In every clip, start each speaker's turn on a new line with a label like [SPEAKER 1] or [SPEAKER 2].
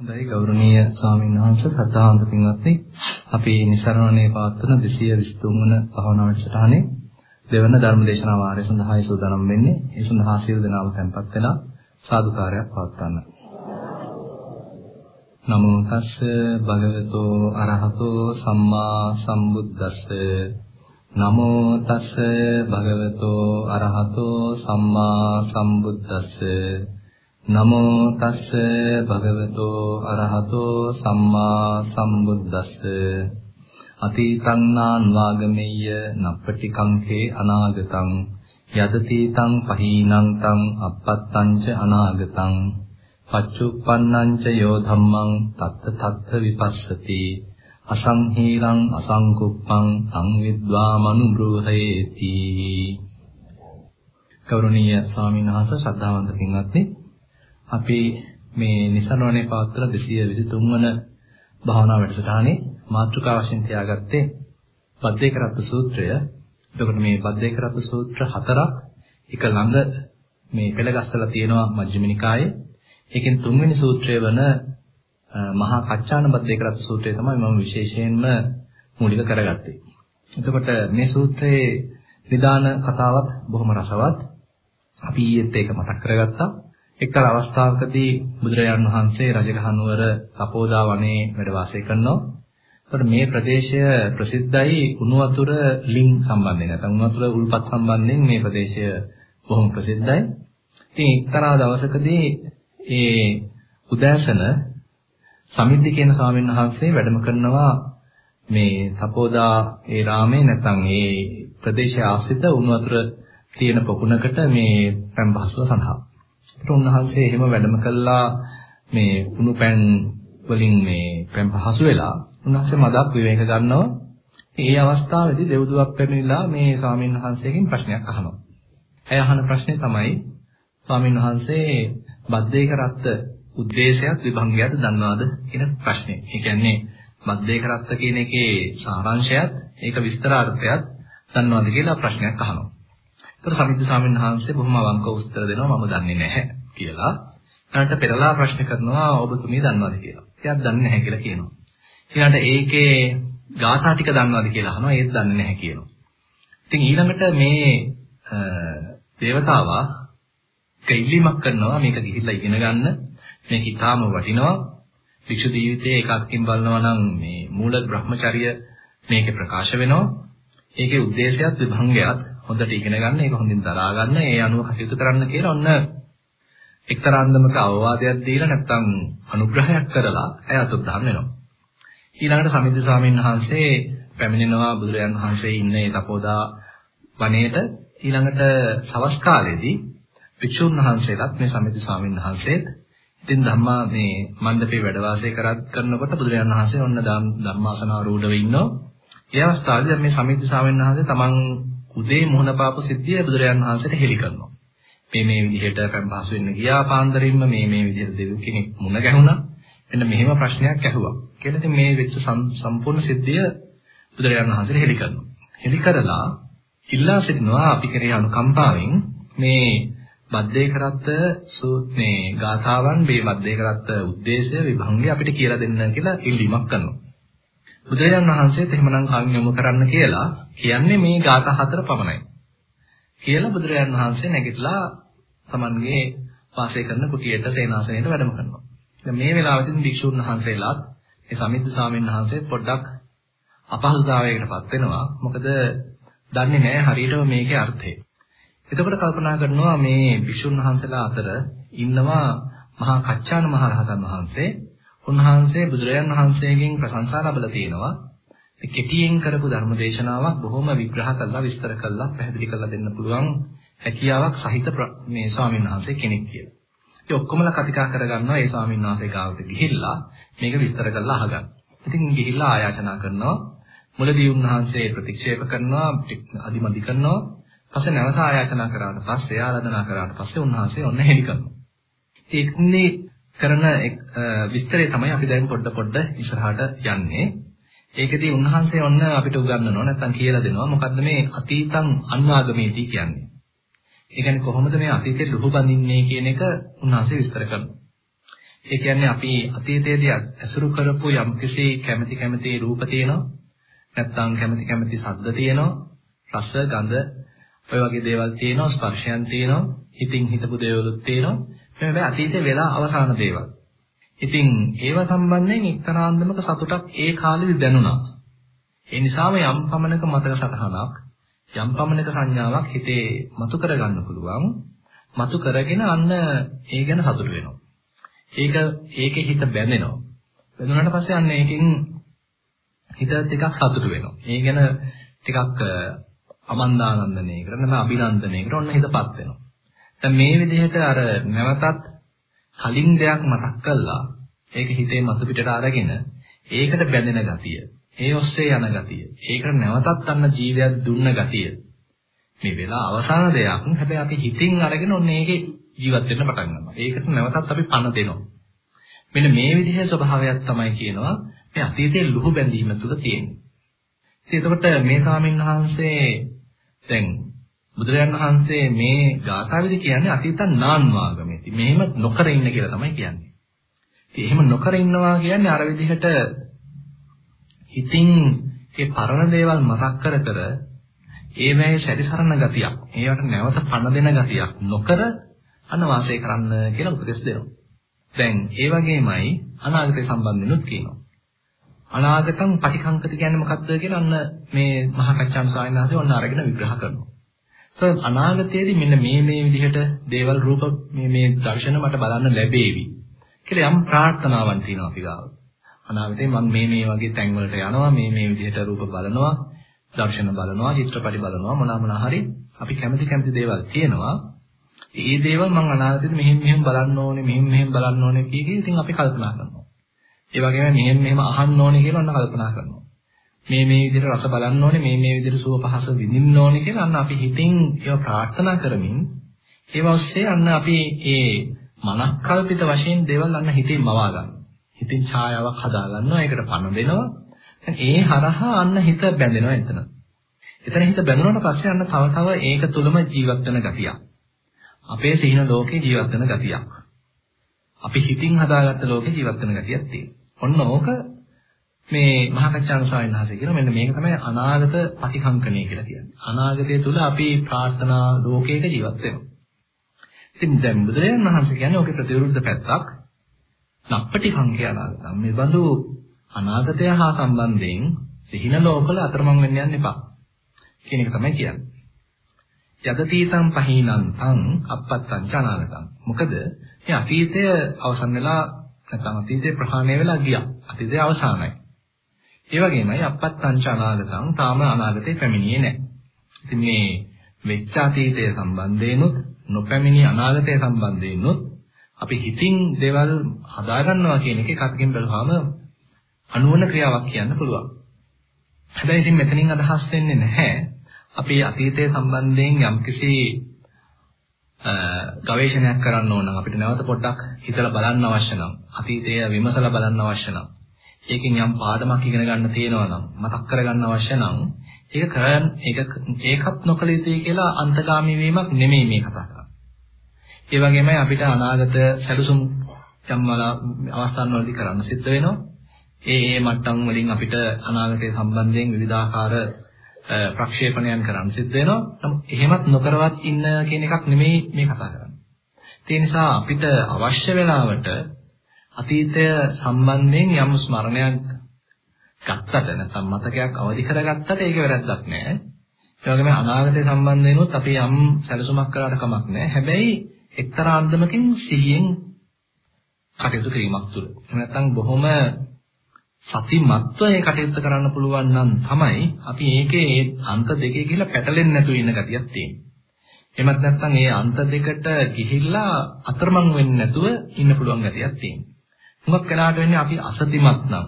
[SPEAKER 1] හොඳයි ගෞරවනීය ස්වාමීන් වහන්සේ සද්ධාන්ත පින්වත්නි අපි නිසරණනේ පවත්වන 223 වන භාවනා වැඩසටහනේ දෙවන ධර්ම දේශනා වාරය සඳහායි සූදානම් වෙන්නේ. ඒ සඳහා සියලු දෙනාම tempත් වෙලා සාදුකාරයක් පවත්වන්න. නමෝ තස්ස භගවතෝ අරහතෝ සම්මා සම්බුද්දස්ස නමෝ තස්ස භගවතෝ අරහතෝ සම්මා සම්බුද්දස්ස නමෝ තස්ස භගවතෝ අරහතෝ සම්මා සම්බුද්දස්ස. අතීතං නාන්වාගමෙය්‍ය නප්පටි කංකේ අනාගතං. යදති තං පහීනං තං අපත්තං ච අනාගතං. පච්චුප්පන්නං ච යෝ ධම්මං තත්ත තත්ත විපස්සති. අසංහීලං අසංකුප්පං සංවිද්වා මනුබ්‍රෝහේති ගෞරවනීය ස්වාමීන් වහන්සේ ශ්‍රද්ධාවන්ත පින්වත්නි අපි මේ නිසරණවනේ පවත්වන 223 වන භාවනා වැඩසටහනේ මාතෘකා වශයෙන් තියාගත්තේ බද්දේකරත්ත සූත්‍රය. එතකොට මේ බද්දේකරත්ත සූත්‍ර හතරක් එක ළඟ මේ පෙළගස්සලා තියෙනවා මජ්ක්‍ධිම නිකායේ. ඒකෙන් තුන්වෙනි සූත්‍රය වන මහා කච්චාන බද්දේකරත්ත සූත්‍රය තමයි මම විශේෂයෙන්ම මූලික කරගත්තේ. එතකොට මේ සූත්‍රයේ නිදාන කතාවත් බොහොම රසවත්. අපි ඊයේත් ඒක මතක් කරගත්තා. එක්තරා අවස්ථාවකදී බුදුරජාණන් වහන්සේ රජගහ නුවර තපෝදා වනයේ වැඩ වාසය කරනවා. එතකොට මේ ප්‍රදේශය ප්‍රසිද්ධයි උණු වතුර ලිං සම්බන්ධයෙන් නැත්නම් උණු වතුර උල්පත් සම්බන්ධයෙන් මේ ප්‍රදේශය බොහොම ප්‍රසිද්ධයි. ඉතින් එක්තරා දවසකදී ඒ උදෑසන සමිද්දි කියන ස්වාමීන් වහන්සේ වැඩම කරනවා මේ තපෝදා ඒ රාමේ නැත්නම් ඒ ප්‍රදේශය ආශ්‍රිත උණු වතුර තියෙන පොකුණකට මේ පැන් පහසුව සඳහා. ඒත් උන්වහන්සේ එහෙම වැඩම කළා මේ උණු පැන් වලින් මේ පැන් පහසු වෙලා උන්වහන්සේ මදක් විවේක ගන්නවා. ඒ අවස්ථාවේදී දෙව්දුවක් පැමිණිලා මේ ස්වාමීන් වහන්සේගෙන් ප්‍රශ්නයක් අහනවා. ඇය අහන ප්‍රශ්නේ තමයි ස්වාමීන් වහන්සේ බද්දේක රත්ත උද්දේශයත් විභංගයත් දන්නවාද කියන ප්‍රශ්නේ. ඒ කියන්නේ මද්දේක රත්ත කියන එකේ සාරාංශයත් ඒක විස්තරාර්ථයත් දන්නවාද කියලා ප්‍රශ්නයක් අහනවා. ඒතර සමිද්ද ස්වාමීන් වහන්සේ බොහොම අවංකව උත්තර දෙනවා මම දන්නේ නැහැ කියලා. ඊළඟට පෙරලා ප්‍රශ්න කරනවා ඔබතුමිය දන්නවද කියලා. එයාත් දන්නේ නැහැ කියලා කියනවා. ඊළඟට ඒකේ ගාථා ටික දන්නවද කියලා අහනවා ඒත් දන්නේ නැහැ කියනවා. ඉතින් ඊළඟට මේ දේවතාවා දෙල්ලිමක් කරනවා මේක ගිහිල්ලා ඉගෙන ගන්න මේක ඊටාම වටිනවා වික්ෂු ජීවිතයේ එකක්කින් බලනවා නම් මේ මූල බ්‍රහ්මචර්ය මේකේ ප්‍රකාශ වෙනවා ඒකේ ಉದ್ದೇಶයත් විභංගයත් හොඳට ඉගෙන ගන්න, ඒක හොඳින් දරා ගන්න, ඒ අනුව කටයුතු කරන්න කියලා ඔන්න එක්තරා අන්දමක අවවාදයක් දීලා නැත්නම් අනුග්‍රහයක් කරලා ඇය අතුරුදහන් වෙනවා. ඊළඟට සමිද්ද ස්වාමීන් වහන්සේ පැමිණෙනවා බුදුරජාන් වහන්සේ ඉන්නේ තපෝදා වනයේට ඊළඟට සවස් කාලයේදී වික්ෂුන් වහන්සේලාත් මේ සමිද්ද ස්වාමීන් වහන්සේත් ඉතින් ධම්මා මේ මණ්ඩපේ වැඩ වාසය කරත් කරනකොට බුදුරජාන් වහන්සේ ඔන්න ධම්මාසනාරූඪව ඉන්නවා. ඒ අවස්ථාවේදී මේ සමිද්ද ස්වාමීන් වහන්සේ තමන් උදේ මොහොන පාපු සිද්ධිය බුදුරජාන් වහන්සේට හෙළි කරනවා. මේ මේ විදිහට පහසු වෙන්න ගියා පාන්දරින්ම මේ මේ විදිහට දෙවි කෙනෙක් මුණ ගැහුණා. එන්න මෙහෙම ප්‍රශ්නයක් ඇහුවා. කියලා ඉතින් මේ වෙච්ච සම්පූර්ණ සිද්ධිය බුදුරජාන් වහන්සේට හෙළි කරනවා. හෙළි කරලා ඉල්ලා සිටිනවා අපි කරේ අනුකම්පාවෙන් මේ බද්දේ කරත්ත සූත්‍රේ ගාථාවන් මේ බද්දේ කරත්ත ಉದ್ದೇಶය විභංගය අපිට කියලා දෙන්න කියලා ඉල්ලීමක් කරනවා. බුදුරජාණන් වහන්සේත් එහෙමනම් කන් යොමු කරන්න කියලා කියන්නේ මේ ගාථා හතර පමණයි. කියලා බුදුරජාණන් වහන්සේ නැගිටලා Tamanගේ වාසය කරන කුටියට සේනාසනයට වැඩම කරනවා. දැන් මේ වෙලාවෙදී භික්ෂුන් වහන්සේලාත් ඒ සමිද්ද ස්වාමීන් වහන්සේ පොඩ්ඩක් අපහසුතාවයකටපත් වෙනවා. මොකද දන්නේ නැහැ හරියටම මේකේ අර්ථය. එතකොට කල්පනා කරනවා මේ භික්ෂුන් වහන්සේලා අතර ඉන්නවා මහා කච්චාන මහරහතන් වහන්සේ උන්වහන්සේ බුදුරජාන් වහන්සේගෙන් ප්‍රශංසා ලැබලා තියෙනවා. කෙටියෙන් කරපු ධර්ම දේශනාවක් බොහොම විග්‍රහ කරලා විස්තර කරලා පැහැදිලි කරලා දෙන්න පුළුවන් හැකියාවක් සහිත මේ ස්වාමීන් වහන්සේ කෙනෙක් කියලා. ඒ ඔක්කොමලා කතිකා කරගන්නවා ඒ ස්වාමීන් වහන්සේ ගාවට ගිහිල්ලා මේක විස්තර කරලා අහගන්න. ඉතින් ගිහිල්ලා ආයාචනා කරනවා මුලදී උන්වහන්සේ ප්‍රතික්ෂේප කරනවා අදිමදි කරනවා පස්සේ නැවත ආයාචනා කරාට පස්සේ ආරාධනා කරාට පස්සේ උන්වහන්සේ ඔන්න හෙලි කරනවා. ඒකනේ කරන විස්තරය තමයි අපි දැන් පොඩ පොඩ ඉස්සරහට යන්නේ. ඒකදී උන්වහන්සේ ඔන්න අපිට උගන්වනවා නැත්නම් කියලා දෙනවා මොකද්ද මේ අතීතං අන්වාගමේදී කියන්නේ. ඒ කියන්නේ කොහොමද මේ අතීතේ ලුහු බඳින්නේ කියන එක උන්වහන්සේ විස්තර කරනවා. ඒ කියන්නේ අපි අතීතයේදී ඇසුරු කරපු යම්කිසි කැමැති කැමැති රූප තියෙනවා. නැත්නම් කැමැති කැමැති ශබ්ද තියෙනවා. රස, ගඳ ඔය වගේ දේවල් තියෙනවා, ස්පර්ශයන් තියෙනවා. හිතින් හිතපු දේවලුත් තියෙනවා. මේ හැබැයි අතීතේ වෙලා අවසාන දේවල්. ඉතින් ඒව සම්බන්ධයෙන් එක්තරා අන්දමක සතුටක් ඒ කාලෙදි දැනුණා. ඒ නිසාම යම් පමණක මතක සටහනක් යම් පමණක සංඥාවක් හිතේ මතු කරගන්න පුළුවන්. මතු කරගෙන අන්න ඒ ගැන සතුට වෙනවා. ඒක ඒකේ හිත බැඳෙනවා. බැඳුනට පස්සේ අන්න ඒකෙන් හිත ටිකක් සතුට වෙනවා. ඒ ගැන ටිකක් අමන්දානන්දනයකට නැත්නම් අභිනන්දනයකට ඔන්න හිතපත් වෙනවා. දැන් මේ විදිහට අර නැවතත් කලින් දෙයක් මතක් කළා. ඒක හිතේ මතු පිටට අරගෙන ඒකට බැඳෙන ගතිය ඒ ඔස්සේ යන ගතිය ඒකට නැවතත් අන්න ජීවයක් දුන්න ගතිය. මේ වෙලා අවසාන දෙයක්. හැබැයි අපි හිතින් අරගෙන ඔන්න ඒකේ ජීවත් වෙන්න පටන් ගන්නවා. ඒකට නැවතත් අපි පණ දෙනවා. මෙන්න මේ විදිහේ ස්වභාවයක් තමයි කියනවා මේ අතීතයේ ලුහු බැඳීම තුල තියෙන්නේ. ඉතින් එතකොට මේ ස්වාමීන් වහන්සේ දැන් බුදුරජාණන් වහන්සේ මේ ගාථාවේදී කියන්නේ අතීත නාන්වාගමෙති. මෙහෙම නොකර ඉන්න කියලා තමයි කියන්නේ. ඉතින් එහෙම නොකර ඉන්නවා කියන්නේ අර විදිහට හිතින් ඒ පරණ දේවල් මතක් කර කර ඒවැයේ සැරිසරන ගතියක්, ඒවට නැවත පණ දෙන ගතියක් නොකර අනවාසය කරන්න කියලා උපදෙස් දෙනවා. දැන් ඒ වගේමයි අනාගතය සම්බන්ධෙනුත් කියනවා. අනාගතං පටිකංකති කියන්නේ මොකක්ද කියලා අන්න මේ මහා කච්චාන් ස්වාමීන් වහන්සේ ඔන්න අරගෙන විග්‍රහ කරනවා. ඒත් අනාගතයේදී මෙන්න මේ මේ විදිහට දේවල් රූප මේ මේ දර්ශන මට බලන්න ලැබේවි කියලා යම් ප්‍රාර්ථනාවක් තියෙනවා අපි ගාව. අනාගතේ මම මේ මේ වගේ තැන් වලට යනවා මේ මේ විදිහට රූප බලනවා දර්ශන බලනවා චිත්‍රපටි බලනවා මොනවා මොනවා හරි අපි කැමති කැමති දේවල් තියෙනවා. ඒ දේවල් මම අනාගතේදී මෙහෙම මෙහෙම බලන්න ඕනේ මෙහෙම මෙහෙම බලන්න ඕනේ කිය කී ඉතින් අපි කල්පනා කරනවා. ඒ වගේම මෙහෙම මෙහෙම අහන්න ඕනේ කියලා ඔන්න කල්පනා කරනවා. මේ මේ විදිහට රස බලන්න ඕනේ මේ මේ විදිහට සුව පහස විඳින්න ඕනේ කියලා අන්න අපි හිතින් ඒවා ප්‍රාර්ථනා කරමින් ඒව ඔස්සේ අන්න අපි ඒ මනක්කල්පිත වශයෙන් දේවල් අන්න හිතේ මවා ගන්නවා. හිතින් ඡායාවක් හදා ගන්නවා ඒකට පණ දෙනවා. ඒ හරහා අන්න හිත බැඳෙනවා එතන. එතන හිත බැඳුණාට පස්සේ අන්න තව තව ඒක තුළම ජීවත් වෙන ගතියක්. අපේ සිහින ලෝකේ ජීවත් වෙන ගතියක්. අපි හිතින් හදාගත්ත ලෝකේ ජීවත් වෙන ගතියක් තියෙනවා. ඔන්න ඕක මේ මහකච්චාන ස්වාමීන් වහන්සේ කියන මෙන්න මේක තමයි අනාගත ප්‍රතිකංකණය කියලා කියන්නේ. අනාගතය තුල අපි ප්‍රාර්ථනා ලෝකයක ජීවත් වෙනවා. ඉතින් දැන් බුදුරජාණන් වහන්සේ කියන්නේ ඔකේ ප්‍රතිවිරුද්ධ පැත්තක් නප්පටි කංකේ අනාගතම්. මේ බඳු අනාගතය හා සම්බන්ධයෙන් සිහින ලෝකවල අතරමං වෙන්න යන්න එපා. කියන එක තමයි කියන්නේ. යදතීතං පහීනං අපත්තං චනාගතං. මොකද මේ අතීතය අවසන් වෙලා නැත්නම් අතීතේ ප්‍රහාණය වෙලා ගියා. අතීතය අවසానයි. ඒ වගේමයි අපත්තංච අනාගතං තාම අනාගතේ පැමිණියේ නැහැ. ඉතින් මේ වෙච්ච අතීතය සම්බන්ධයෙන්ුත් නොපැමිණි අනාගතය සම්බන්ධයෙන්ුත් අපි හිතින් දේවල් හදාගන්නවා කියන එක එකකින් බලුවාම අනුවන ක්‍රියාවක් කියන්න පුළුවන්. හැබැයි ඉතින් මෙතනින් අදහස් වෙන්නේ නැහැ අපි අතීතය සම්බන්ධයෙන් යම්කිසි ගවේෂණයක් කරන්න ඕන නම් අපිට නැවත පොඩ්ඩක් හිතලා බලන්න අවශ්‍ය නම් අතීතය විමසලා බලන්න අවශ්‍ය නම් ඒකෙන් යම් පාඩමක් ඉගෙන ගන්න තියෙනවා නම් මතක් කරගන්න අවශ්‍ය නම් ඒක කරන් ඒක ඒකත් නොකළ යුතුයි කියලා අන්තගාමී වීමක් නෙමෙයි මේ කතා කරන්නේ. ඒ වගේමයි අපිට අනාගත සැලසුම් යම් අවස්ථාන් වලදී කරන්න සිද්ධ වෙනවා. ඒ ඒ මට්ටම් වලින් අපිට අනාගතය සම්බන්ධයෙන් විවිධාකාර ප්‍රක්ෂේපණයන් කරන්න සිද්ධ වෙනවා. නමුත් එහෙමත් නොකරවත් ඉන්න කියන එකක් නෙමෙයි මේ කතා කරන්නේ. ඒ නිසා අපිට අවශ්‍ය වෙලාවට අතීතය සම්බන්ධයෙන් යම් ස්මරණයක් ගත්තට නැත්නම් මතකයක් අවදි කරගත්තට ඒක වැරද්දක් නෑ. ඒ වගේම අනාගතය සම්බන්ධයෙන්ුත් අපි යම් සැලසුමක් කළාට කමක් නෑ. හැබැයි එක්තරා අන්දමකින් සිහියෙන් කටයුතු කිරීමක් තුළ. එහෙම නැත්නම් බොහොම සතිමත්ව ඒ කටයුත්ත කරන්න පුළුවන් නම් තමයි අපි ඒකේ ඒ අන්ත දෙකේ ගිහිල්ලා පැටලෙන්නේ නැතුව ඉන්න ගතියක් තියෙන්නේ. එහෙමත් නැත්නම් ඒ අන්ත දෙකට ගිහිල්ලා අතරමං වෙන්නේ නැතුව ඉන්න පුළුවන් ගතියක් තියෙනවා. හුඟක් වෙලාවට වෙන්නේ අපි අසතිමත් නම්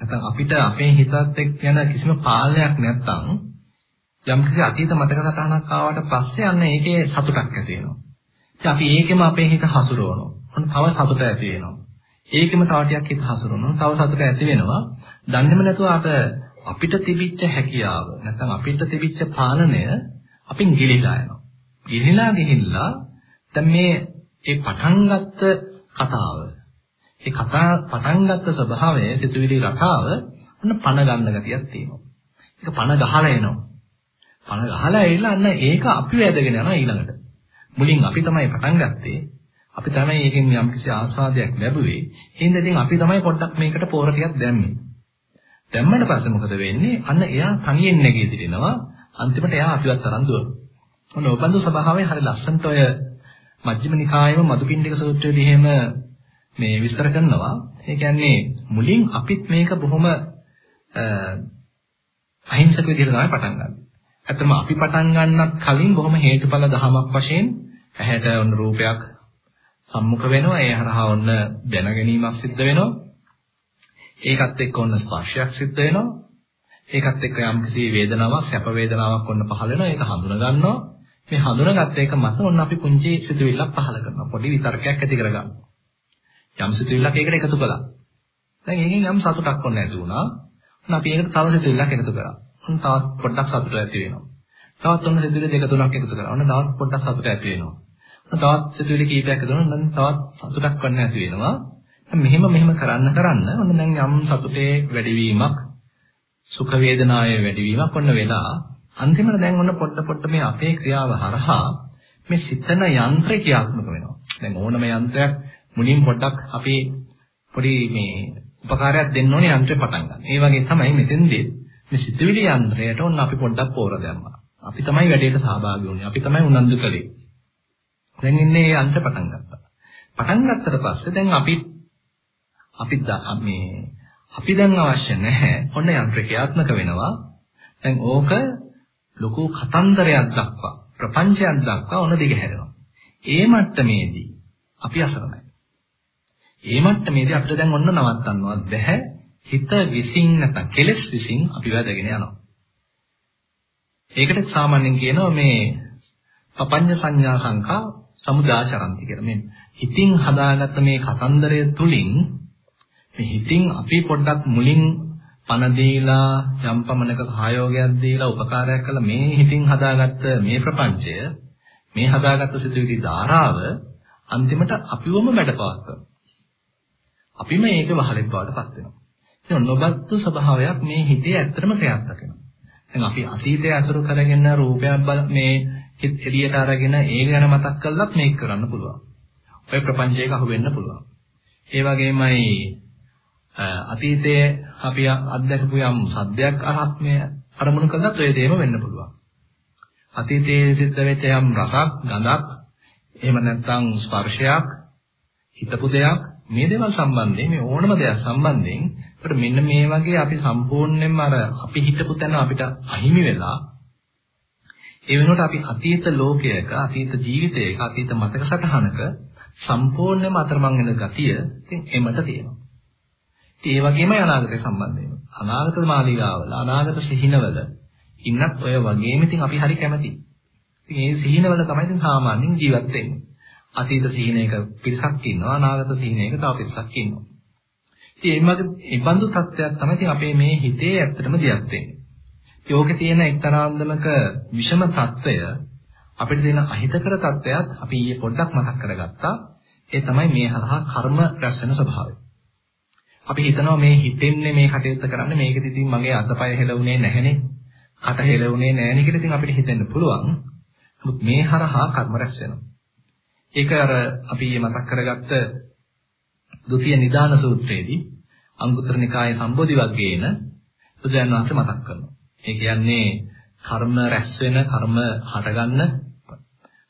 [SPEAKER 1] නැත්නම් අපිට අපේ හිතත් එක්ක යන කිසිම පාලනයක් නැත්නම් යම් කිසි අතීත මතක සටහනක් ආවට පස්සේ අන්න ඒකේ සතුටක් ඇති වෙනවා. ඉතින් අපි ඒකෙම අපේ හිත හසුරවනවා. ඔන්න තව සතුට ඇති වෙනවා. ඒකෙම තව ටිකක් හිත හසුරවනවා. තව සතුට ඇති වෙනවා. දන්නේම නැතුව අත අපිට තිබිච්ච හැකියාව නැත්නම් අපිට තිබිච්ච පාලනය අපින් ගිලිලා යනවා. ගිලිලා ගිහිල්ලා දැන් මේ ඒ පටන් ගත්ත කතාව. ඒ කතා පටන් ගත්ත ස්වභාවය සිතුවිලි රටාව අන්න පණ ගන්න ගතියක් තියෙනවා. ඒක පණ ගහලා එනවා. පණ ගහලා ඇවිල්ලා අන්න ඒක අපි වැදගෙන යනවා ඊළඟට. මුලින් අපි තමයි පටන් ගත්තේ. අපි තමයි ඒකෙන් යම්කිසි ආස්වාදයක් ලැබුවේ. එහෙනම් ඉතින් අපි තමයි පොඩ්ඩක් මේකට පෝර ටිකක් දැම්මේ. දැම්මට පස්සේ මොකද වෙන්නේ? අන්න එයා තනියෙන් නැගී සිටිනවා. අන්තිමට එයා අපිවත් තරම් දුවනවා. ඔන්න ඔබඳු ස්වභාවය හරි ලස්සනට ඔය මජ්ක්‍ධිම නිකායේම මදුපිණ්ඩික සූත්‍රයේදී එහෙම මේ විස්තර කරනවා. ඒ කියන්නේ මුලින් අපිත් මේක බොහොම අහිංසක විදිහට තමයි පටන් ගන්න. ඇත්තම අපි පටන් ගන්නත් කලින් බොහොම හේතුඵල ධමයක් වශයෙන් ඇහැට ඔන්න රූපයක් සම්මුඛ වෙනවා. ඒ හරහා ඔන්න දැනගැනීමක් සිද්ධ වෙනවා. ඒකත් එක්ක ඔන්න ස්පර්ශයක් සිද්ධ වෙනවා. ඒකත් එක්ක යම්කිසි වේදනාවක්, සැප වේදනාවක් ඔන්න පහළ වෙනවා. ඒක හඳුනා ගන්නවා. මේ හඳුනාගත්ත එක මත ඔන්න අපි පුංචි සිතුවිල්ලක් පහළ කරනවා. පොඩි විතර්කයක් ඇති කරගන්නවා. යම් සිතුවිල්ලක් ඒකට එකතු කළා. දැන් ඒකෙන් යම් සතුටක් ඔන්න ඇති වුණා. ඔන්න අපි ඒකට තව සිතුවිල්ලක් එකතු කරා. ඔන්න තවත් පොඩ්ඩක් සතුට ඇති වෙනවා. තවත් ඔන්න සිතුවිලි දෙක තුනක් එකතු කරා. ඔන්න තවත් පොඩ්ඩක් සතුට ඇති වෙනවා. ඔන්න තවත් සිතුවිලි කීපයක් එකතු කරනවා. ඔන්න තවත් සතුටක් වන්න ඇති වෙනවා. මෙහෙම මෙහෙම කරන්න කරන්න ඔන්න දැන් යම් සතුටේ වැඩිවීමක් සුඛ වේදනාවේ වැඩිවීමක් ඔන්න වෙලා අන්තිමට දැන් ඔන්න පොඩ පොඩ මේ අපේ ක්‍රියාව හරහා මේ සිතන යන්ත්‍රය ක්‍රියාත්මක වෙනවා. දැන් ඕනම යන්ත්‍රයක් මුලින් පොඩ්ඩක් අපි පොඩි මේ උපකාරයක් දෙන්න ඕනේ යන්ත්‍රය පටන් ගන්න. ඒ වගේ තමයි මෙතෙන්දී මේ සිතුවිලි යන්ත්‍රයට ඔන්න අපි පොඩ්ඩක් පෝර දැම්මා. අපි තමයි වැඩේට සහභාගී වුණේ. අපි තමයි උනන්දු කළේ. දැන් ඉන්නේ මේ යන්ත්‍ර පටන් ගත්තා. පටන් ගත්තට පස්සේ දැන් අපි අපි මේ අපි දැන් අවශ්‍ය නැහැ. ඔන්න යන්ත්‍ර ක්‍රියාත්මක වෙනවා. දැන් ඕක ලොකු කතන්දරයක් දක්වා ප්‍රපංචයක් දක්වා ඔන්න දිගහැරෙනවා. ඒ මට්ටමේදී අපි අසරණයි. ඒ මට්ටමේදී අපිට දැන් ඔන්න නවත්තන්නවත් බැහැ. හිත විසින් නැත්නම් කෙලස් විසින් අපි වැදගෙන යනවා. ඒකට සාමාන්‍යයෙන් කියනවා මේ පපඤ්ඤ සංඥා සංකා සමුදාචරන්ති කියලා. මේ හිතින් හදාගත්ත මේ කතන්දරය තුලින් මේ හිතින් අපි පොඩ්ඩක් මුලින් පණ දීලා යම් පමණක සහයෝගයක් දීලා උපකාරයක් කළා මේ හිතින් හදාගත්ත මේ ප්‍රපංචය මේ හදාගත්ත සිතුවිලි ධාරාව අන්තිමට අපිවම වැඩපවත්වනවා. අපිම ඒක වහලෙක් බවට පත් වෙනවා. ඉතින් නොබත්තු ස්වභාවයක් මේ හිතේ ඇත්තටම ක්‍රියාත්මක වෙනවා. දැන් අපි අතීතය අසුරු කරගෙන රූපයක් බල මේ හිත එළියට අරගෙන ඒ ගැන මතක් කළත් මේක කරන්න පුළුවන්. ඔය ප්‍රපංචයක අහු වෙන්න පුළුවන්. ඒ වගේමයි අතීතයේ අපි අත්දැකපු යම් සද්දයක් අහක් මේ අරමුණු කළත් ඔය දේම වෙන්න පුළුවන්. අතීතයේ සිද්ධ වෙච්ච යම් රසක්, ගඳක්, එහෙම නැත්නම් ස්පර්ශයක්, හිතපු දෙයක් මේ දේවල් සම්බන්ධයෙන් මේ ඕනම දෙයක් සම්බන්ධයෙන් අපිට මෙන්න මේ වගේ අපි සම්පූර්ණයෙන්ම අර අපි හිතපු තැන අපිට අහිමි වෙලා ඒ වෙනුවට අපි අතීත ලෝකයක අතීත ජීවිතයක අතීත මතක සටහනක සම්පූර්ණයෙන්ම අතරමං වෙන ගතිය ඉතින් එමට තියෙනවා. ඒ වගේමයි අනාගතය සම්බන්ධයෙන්. අනාගත මාලිගාවල අනාගත සිහිනවල ඉන්නත් ඔය වගේම ඉතින් අපි හරි කැමතියි. ඉතින් මේ සිහිනවල තමයි ඉතින් සාමාන්‍යයෙන් ජීවත් වෙන්නේ. අතීත සීනයක පිරිසක් ඉන්නවා අනාගත සීනයක තව පිරිසක් ඉන්නවා. ඉතින් මේ වගේ ඉබඳු තත්ත්වයක් තමයි අපේ මේ හිතේ ඇත්තටම දියත් වෙන්නේ. යෝගේ තියෙන එක්තරාන්දමක විෂම తত্ত্বය අපිට දෙන අහිතකර తত্ত্বයත් අපි ඊයේ පොඩ්ඩක් මතක් කරගත්තා. ඒ තමයි මේ හරහා කර්ම රැස් වෙන ස්වභාවය. අපි හිතනවා මේ හිතෙන්නේ මේ කටයුත්ත කරන්න මේකෙදි ඉතින් මගේ අතපය හෙලුනේ නැහනේ. කට හෙලුනේ නැහනේ කියලා ඉතින් අපිට හිතෙන්න පුළුවන්. නමුත් මේ හරහා කර්ම රැස් වෙනවා. ඒක අර අපි මතක් කරගත්ත ဒုတိ ය නිදාන සූත්‍රයේදී අංගුත්තර නිකායේ සම්බෝධි වර්ගයේන බුදුන් වහන්සේ මතක් කරනවා. ඒ කියන්නේ කර්ම රැස් වෙන කර්ම හටගන්න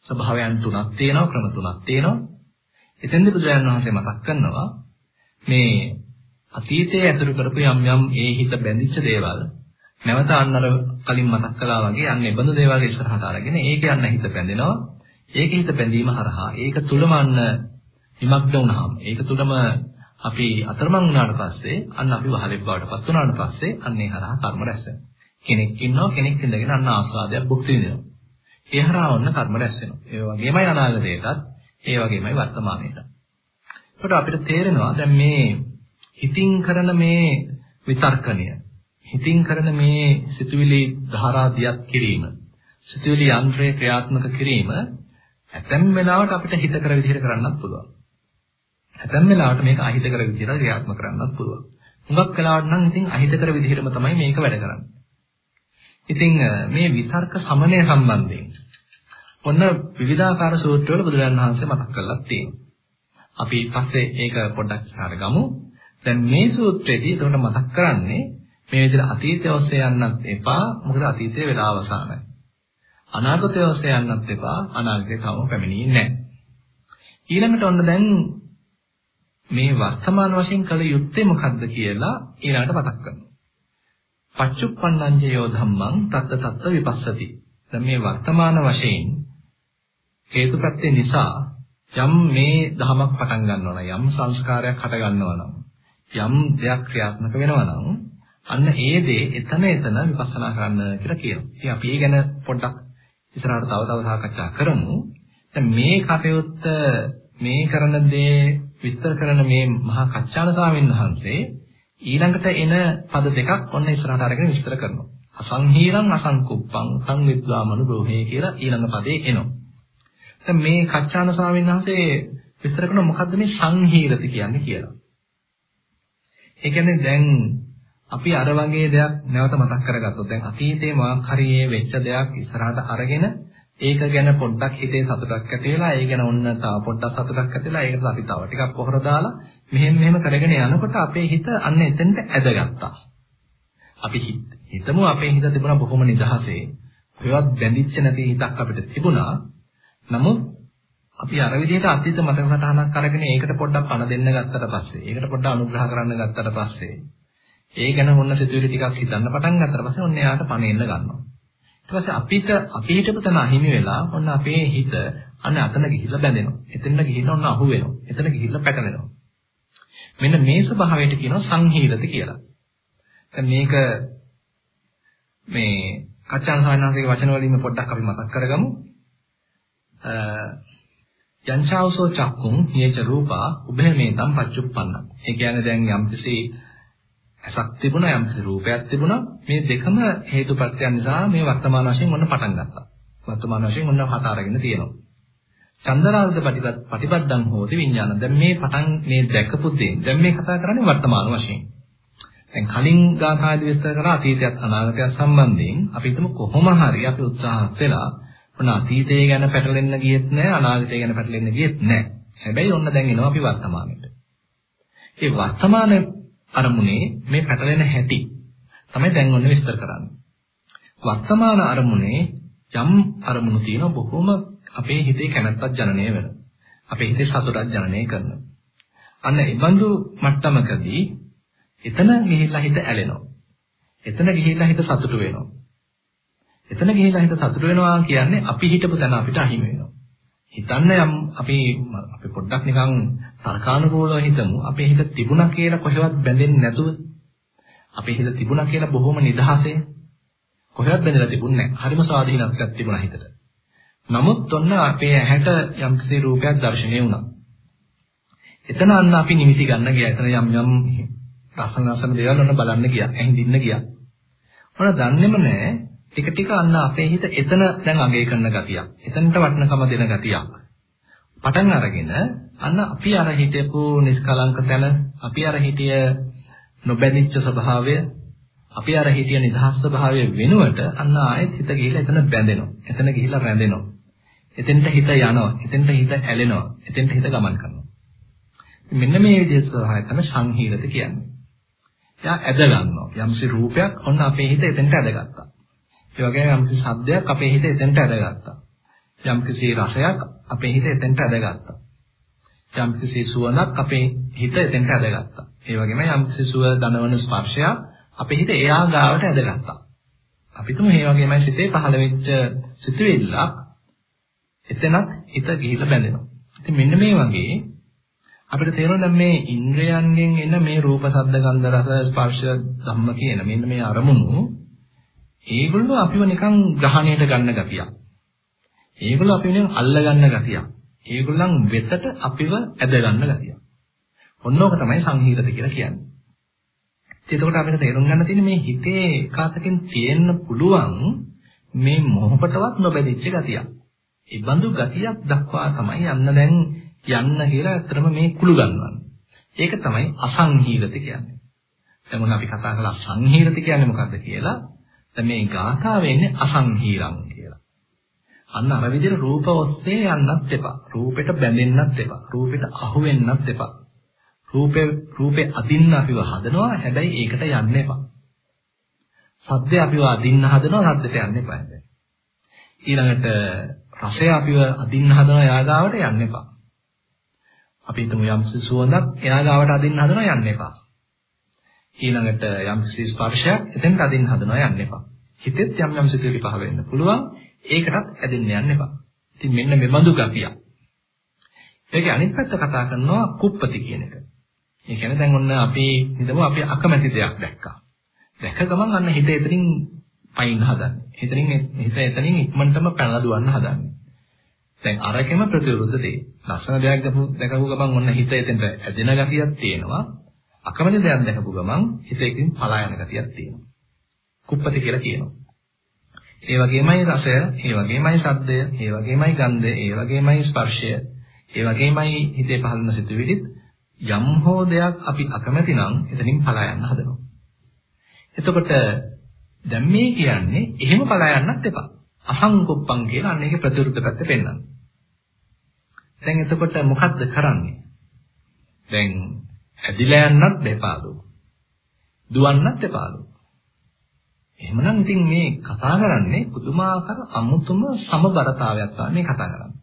[SPEAKER 1] ස්වභාවයන් තුනක් තියෙනවා ක්‍රම තුනක් තියෙනවා. එතෙන්දී බුදුන් වහන්සේ මතක් කරනවා මේ අතීතයේ ඇතුළු කරපු යම් යම් ඒ හිත බැඳිච්ච දේවල් නැවත අන්න අර කලින් මතක් කළා වගේ අන්න ඒ බඳු දේවල් ඉස්සරහට අරගෙන ඒක යන්න හිත බැඳෙනවා. ඒක හිත බැඳීම හරහා ඒක තුලම අන්න විමග්න වුණාම ඒක තුලම අපි අතරමං වුණාට පස්සේ අන්න අපි වහලෙක් බවට පත් වුණාට පස්සේ අන්න ඒ හරහා කර්ම රැස් වෙනවා. කෙනෙක් ඉන්නවා කෙනෙක් ඉඳගෙන අන්න ආස්වාදයක් භුක්ති විඳිනවා. ඒ හරහා ඔන්න කර්ම රැස් වෙනවා. ඒ වගේමයි අනාගතයටත් ඒ වගේමයි වර්තමානයටත්. ඒකට අපිට තේරෙනවා දැන් මේ හිතින් කරන මේ විතර්කණය හිතින් කරන මේ සිතුවිලි ධාරා දියත් කිරීම සිතුවිලි යන්ත්‍රය ක්‍රියාත්මක කිරීම ඇතැම් වෙලාවට අපිට හිත කර විදිහට කරන්නත් පුළුවන්. ඇතැම් වෙලාවට මේක අහිතකර විදිහට ක්‍රියාත්මක කරන්නත් පුළුවන්. හුඟක් වෙලාවට නම් ඉතින් අහිතකර විදිහටම තමයි මේක වැඩ කරන්නේ. ඉතින් මේ විතර්ක සමනය සම්බන්ධයෙන් ඔන්න විවිධාකාර සූත්‍රවල බුදුරජාණන් වහන්සේ මතක් කරලා තියෙනවා. අපි පස්සේ ඒක පොඩ්ඩක් ඉස්සරහට ගමු. දැන් මේ සූත්‍රයේදී එතකොට මතක් කරන්නේ මේ විදිහට අතීතය ඔස්සේ යන්නත් එපා. මොකද අතීතය වෙලා අවසానයි. අනාගතය ඔස්සේ යන්නත් එපා. අනාගතය තවම පැමිණෙන්නේ නැහැ. ඊළඟට ඔන්න දැන් මේ වර්තමාන වශයෙන් කළ යුත්තේ මොකද්ද කියලා ඊළඟට මතක් කරනවා. පච්චුප්පන්නංජයෝ ධම්මං තත්ත තත්ත විපස්සති. දැන් මේ වර්තමාන වශයෙන් හේතුප්‍රත්‍ය නිසා යම් මේ ධමයක් පටන් ගන්නවා නම් යම් සංස්කාරයක් හට ගන්නවා නම් යම් දෙයක් ක්‍රියාත්මක වෙනවා නම් අන්න ඒ දේ එතන එතන විපස්සනා කරන්න කියලා කියනවා. ඉතින් අපි ඒ ගැන පොඩ්ඩක් ඉස්සරහට තව තව සාකච්ඡා කරමු. දැන් මේ කටයුත්ත මේ කරන දේ විස්තර කරන මේ මහා කච්චාන ස්වාමීන් වහන්සේ ඊළඟට එන පද දෙකක් ඔන්න ඉස්සරහට අරගෙන විස්තර කරනවා. අසංහීරං අසංකුප්පං සංවිද්වාමනු බෝහේ කියලා ඊළඟ පදේ එනවා. දැන් මේ කච්චාන ස්වාමීන් වහන්සේ විස්තර කරන මොකද්ද මේ සංහීරති කියන්නේ කියලා. ඒ කියන්නේ දැන් අපි අර වගේ දෙයක් නැවත මතක් කරගත්තොත් දැන් අතීතේ මොකක් හරි වෙච්ච දෙයක් ඉස්සරහට අරගෙන ඒක ගැන පොඩ්ඩක් හිතේ සතුටක් ඇති වෙලා ඒ ගැන ඔන්න තව පොඩ්ඩක් සතුටක් ඇති වෙලා ඒකට අපි තව ටිකක් පොහොර දාලා මෙහෙම මෙහෙම කරගෙන යනකොට අපේ හිත අන්න එතෙන්ට ඇදගත්තා. අපි හිතමු අපේ හිත තිබුණා බොහොම නිදහසේ. ඒවත් බැඳිච්ච නැති හිතක් අපිට තිබුණා. නමුත් අපි අර විදිහට අතීත මතක සටහනක් අරගෙන ඒකට පොඩ්ඩක් පණ දෙන්න ගත්තට පස්සේ ඒකට පොඩ්ඩක් අනුග්‍රහ කරන්න ගත්තට පස්සේ ඒ ගැන මොන සිතුවිලි ටිකක් හිතන්න පටන් ගත්තට පස්සේ ඔන්න එයාට පණ එන්න ගන්නවා. ඊට පස්සේ අපිට අපි හිතපු තැන අහිමි වෙලා ඔන්න අපේ හිත අන්න අතන ගිහිල්ලා බැඳෙනවා. එතන ගිහිල්ලා ඔන්න අහු වෙනවා. එතන ගිහිල්ලා පැටලෙනවා. මෙන්න මේ ස්වභාවයට කියනවා සංහීලත කියලා. දැන් මේක මේ කච්චාන් සායනාංශයේ වචන වලින් පොඩ්ඩක් අපි මතක් කරගමු. යංචාවසෝ චක්කුම් යේච රූපා උභයමේතම් පච්චුප්පන්න. ඒ කියන්නේ දැන් යම්කිසි ඇසක් තිබුණා යම්කිසි රූපයක් තිබුණා මේ දෙකම හේතුපත්‍යයන් නිසා මේ වර්තමාන වශයෙන් ඔන්න පටන් ගත්තා. වර්තමාන වශයෙන් ඔන්න හට අරගෙන තියෙනවා. චන්දරාගද ප්‍රතිපදං හෝති විඥාන. දැන් මේ පටන් මේ දැකපු දේ දැන් මේ කතා කරන්නේ වර්තමාන වශයෙන්. දැන් කලින් ගාථාදී විස්තර කරා අතීතයත් අනාගතයත් සම්බන්ධයෙන් අපි හිතමු කොහොම හරි අපි උත්සාහත් වෙලා ඔන්න අතීතය ගැන පැටලෙන්න ගියෙත් නැහැ අනාගතය ගැන පැටලෙන්න ගියෙත් නැහැ. හැබැයි ඔන්න දැන් එනවා අපි වර්තමානෙට. ඒ වර්තමාන අරමුණේ මේ පැටලෙන හැටි තමයි දැන් ඔන්න විස්තර කරන්නේ. වර්තමාන අරමුණේ යම් අරමුණු තියෙන බොහොම අපේ හිතේ කැමැත්තක් ජනනය වෙනවා. අපේ හිතේ සතුටක් ජනනය කරනවා. අන්න ඒ බඳු මට්ටමකදී එතන ගිහිල්ලා හිත ඇලෙනවා. එතන ගිහිල්ලා හිත සතුටු වෙනවා. එතන ගිහිල්ලා හිත සතුටු වෙනවා කියන්නේ අපි හිතපු තැන අපිට අහිමි වෙනවා. හිතන්න යම් අපි අපි පොඩ්ඩක් නිකන් තර්කානුකූලව හිතමු. අපේ හිත තිබුණා කියලා කොහෙවත් බැඳෙන්නේ නැතුව අපේ හිත තිබුණා කියලා බොහොම නිදහසේ කොහෙවත් බැඳලා තිබුණේ නැහැ. හරිම ස්වාධීනත්වයක් තිබුණා හිතට. නමුත් ඔන්න අපේ ඇහැට යම්කිසි රූපයක් දැర్శණය වුණා. එතන අන්න අපි නිමිති ගන්න ගියා. එතන යම් යම් රසන රසන දේවල් ඔන්න බලන්න ගියා. ඇහිඳින්න ගියා. ඔන්න දන්නේම නැහැ. ටික ටික අන්න අපේ හිත එතන දැන් අගය කරන ගතියක්. එතනට වටිනකම දෙන ගතියක්. පටන් අරගෙන අන්න අපි අර හිතපු නිස්කලංක තැන, අපි අර හිතිය නොබැඳිච්ච ස්වභාවය, අපි අර හිතිය නිදහස් ස්වභාවය වෙනුවට අන්න ආයෙත් හිත ගිහිල්ලා එතන බැඳෙනවා. එතන ගිහිල්ලා රැඳෙනවා. එතෙන්ට හිත යනවා. එතෙන්ට හිත ඇලෙනවා. එතෙන්ට හිත ගමන් කරනවා. මෙන්න මේ විදිහට ස්වභාවය තමයි සංහීලත කියන්නේ. එයා ඇද ගන්නවා. යම්සි රූපයක් ඔන්න අපේ හිත එතෙන්ට ඇදගත්තා. ඒ වගේම යම්කිසි ශබ්දයක් අපේ හිත එතෙන්ට ඇදගත්තා. යම්කිසි රසයක් අපේ හිත එතෙන්ට ඇදගත්තා. යම්කිසි සුවඳක් අපේ හිත එතෙන්ට ඇදගත්තා. ඒ වගේම යම්කිසි සුව දනවන ස්පර්ශයක් අපේ හිත එයා ගාවට ඇදගත්තා. අපි තුමු මේ වගේමයි සිතේ පහළ වෙච්ච සිතුවිල්ලක් එතනත් හිත ගිහිල්ලා බැඳෙනවා. ඉතින් මෙන්න මේ වගේ අපිට තේරෙනවා දැන් මේ ඉන්ද්‍රයන්ගෙන් එන මේ රූප, ශබ්ද, ගන්ධ, රස, ස්පර්ශ, ධම්ම කියන මෙන්න මේ අරමුණු ඒගොල්ලෝ අපිව නිකන් ග්‍රහණයට ගන්න ගතියක්. ඒගොල්ලෝ අපිව නිකන් අල්ල ගන්න ගතියක්. ඒගොල්ලන් වෙතට අපිව ඇද ගන්න ගතියක්. ඔන්නෝක තමයි සංහිඳත කියලා කියන්නේ. එතකොට අපිට තේරුම් ගන්න තියෙන්නේ මේ හිතේ කාතකින් තියෙන්න පුළුවන් මේ මොහොතටවත් නොබැඳිච්ච ගතියක්. ඒ බඳු ගතියක් දක්වා තමයි යන්න දැන් යන්න කියලා ඇත්තටම මේ කුළු ගන්නවන්නේ. ඒක තමයි අසංහීලති කියන්නේ. දැන් මොන අපි කතා කළා සංහීලති කියන්නේ මොකද්ද කියලා. දැන් මේ ගාථාව වෙන්නේ අසංහීලං කියලා. අන්න අර විදිහට රූප ඔස්සේ යන්නත් එපා. රූපෙට බැඳෙන්නත් එපා. රූපෙට අහු වෙන්නත් එපා. රූපේ රූපේ අදින්න අපිව හදනවා හැබැයි ඒකට යන්න එපා. සද්දේ අපිව අදින්න හදනවා සද්දට යන්න එපා හැබැයි. ඊළඟට රසය අපිව අදින්න හදනවා යාගාවට යන්න එපා. අපි හිතමු යම් සුවඳක් එයා ගාවට අදින්න හදනවා යන්න එපා. ඊළඟට යම් ස්පර්ශයක් එතෙන්ට අදින්න හදනවා යන්න එපා. හිතෙත් යම් යම් සිතුවිලි පහ වෙන්න පුළුවන් ඒකටත් ඇදෙන්න යන්න එපා. ඉතින් මෙන්න මෙබඳු ගතිය. ඒකේ අනිත් පැත්ත කතා කරනවා කුප්පති කියන එක. ඒ කියන්නේ දැන් ඔන්න අපි හිතමු අපි අකමැති දෙයක් දැක්කා. දැක ගමන් අන්න හිත එතනින් පයින් හදන්නේ. හිතනින් හිත එතනින් ඉක්මනටම පැනලා දුවන්න හදන්නේ. දැන් අරකෙම ප්‍රතිවිරුද්ධ දෙය. ලස්සන දෙයක් දැකපු ගමන් ඔන්න හිත එතෙන්ට ඇදෙන ගතියක් තියෙනවා. අකමැති දෙයක් දැකපු ගමන් හිත එකකින් පලා යන ගතියක් තියෙනවා. කුප්පති කියලා කියනවා. ඒ වගේමයි රසය, ඒ වගේමයි ශබ්දය, ඒ වගේමයි ගන්ධය, ඒ වගේමයි ස්පර්ශය, ඒ වගේමයි හිතේ පහළන සිතුවිලිත් යම් හෝ දෙයක් අපි අකමැති නම් එතනින් පලා යන්න හදනවා. එතකොට දැන් මේ කියන්නේ එහෙම පලා යන්නත් එපා. අසංකුප්පං කියලා අන්න ඒකේ ප්‍රතිවිරුද්ධ පැත්ත පෙන්වනවා. දැන් එතකොට මොකද්ද කරන්නේ? දැන් ඇදිලා යන්නත් දෙපාලු. දුවන්නත් එපාලු. එහෙමනම් ඉතින් මේ කතා කරන්නේ පුදුමාකාර අමුතුම සමබරතාවයක් තමයි කතා කරන්නේ.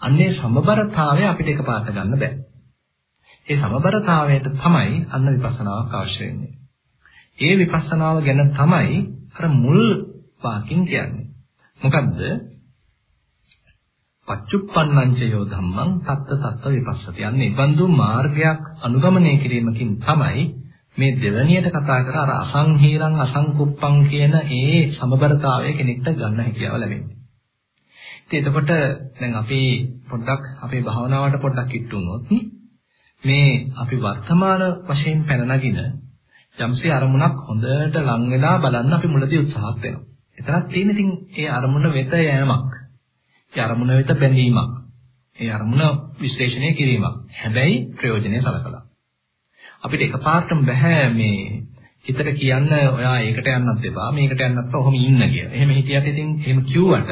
[SPEAKER 1] අන්නේ සමබරතාවය අපිට එකපාරට ගන්න බෑ. ඒ සමබරතාවයට තමයි අන්න විපස්සනාවක් අවශ්‍ය වෙන්නේ. ඒ විපස්සනාව ගැන තමයි අර මුල් වාකින් කියන්නේ. මොකද්ද? පච්චුප්පන්නං චයෝ ධම්මං තත්ත තත්ත විපස්සති. යන්නේ බඳු මාර්ගයක් අනුගමනය කිරීමකින් තමයි මේ දෙවණියට කතා කර අර අසංහීරං අසංකුප්පං කියන ඒ සමබරතාවය කෙනෙක්ට ගන්න හැකියාව ලැබෙන්නේ. ඉතින් එතකොට දැන් අපි පොඩ්ඩක් අපේ භාවනාවට පොඩ්ඩක් කිට්ටු වුණොත් මේ අපි වර්තමාන වශයෙන් පැන නගින යම්සේ අරමුණක් හොඳට ලං වෙලා බලන්න අපි මුලදී උත්සාහත් වෙනවා. එතනක් තියෙන ඉතින් ඒ අරමුණ වෙත යෑමක්. ඒ අරමුණ වෙත බැඳීමක්. ඒ අරමුණ විශ්ලේෂණය කිරීමක්. හැබැයි ප්‍රයෝජනෙ සලකලා. අපිට එකපාරටම බෑ මේ හිතට කියන්න ඔයා ඒකට යන්නත් එපා මේකට යන්නත් ඔහොම ඉන්න කියලා. එහෙම හිතියට ඉතින් එහෙම කිව්වට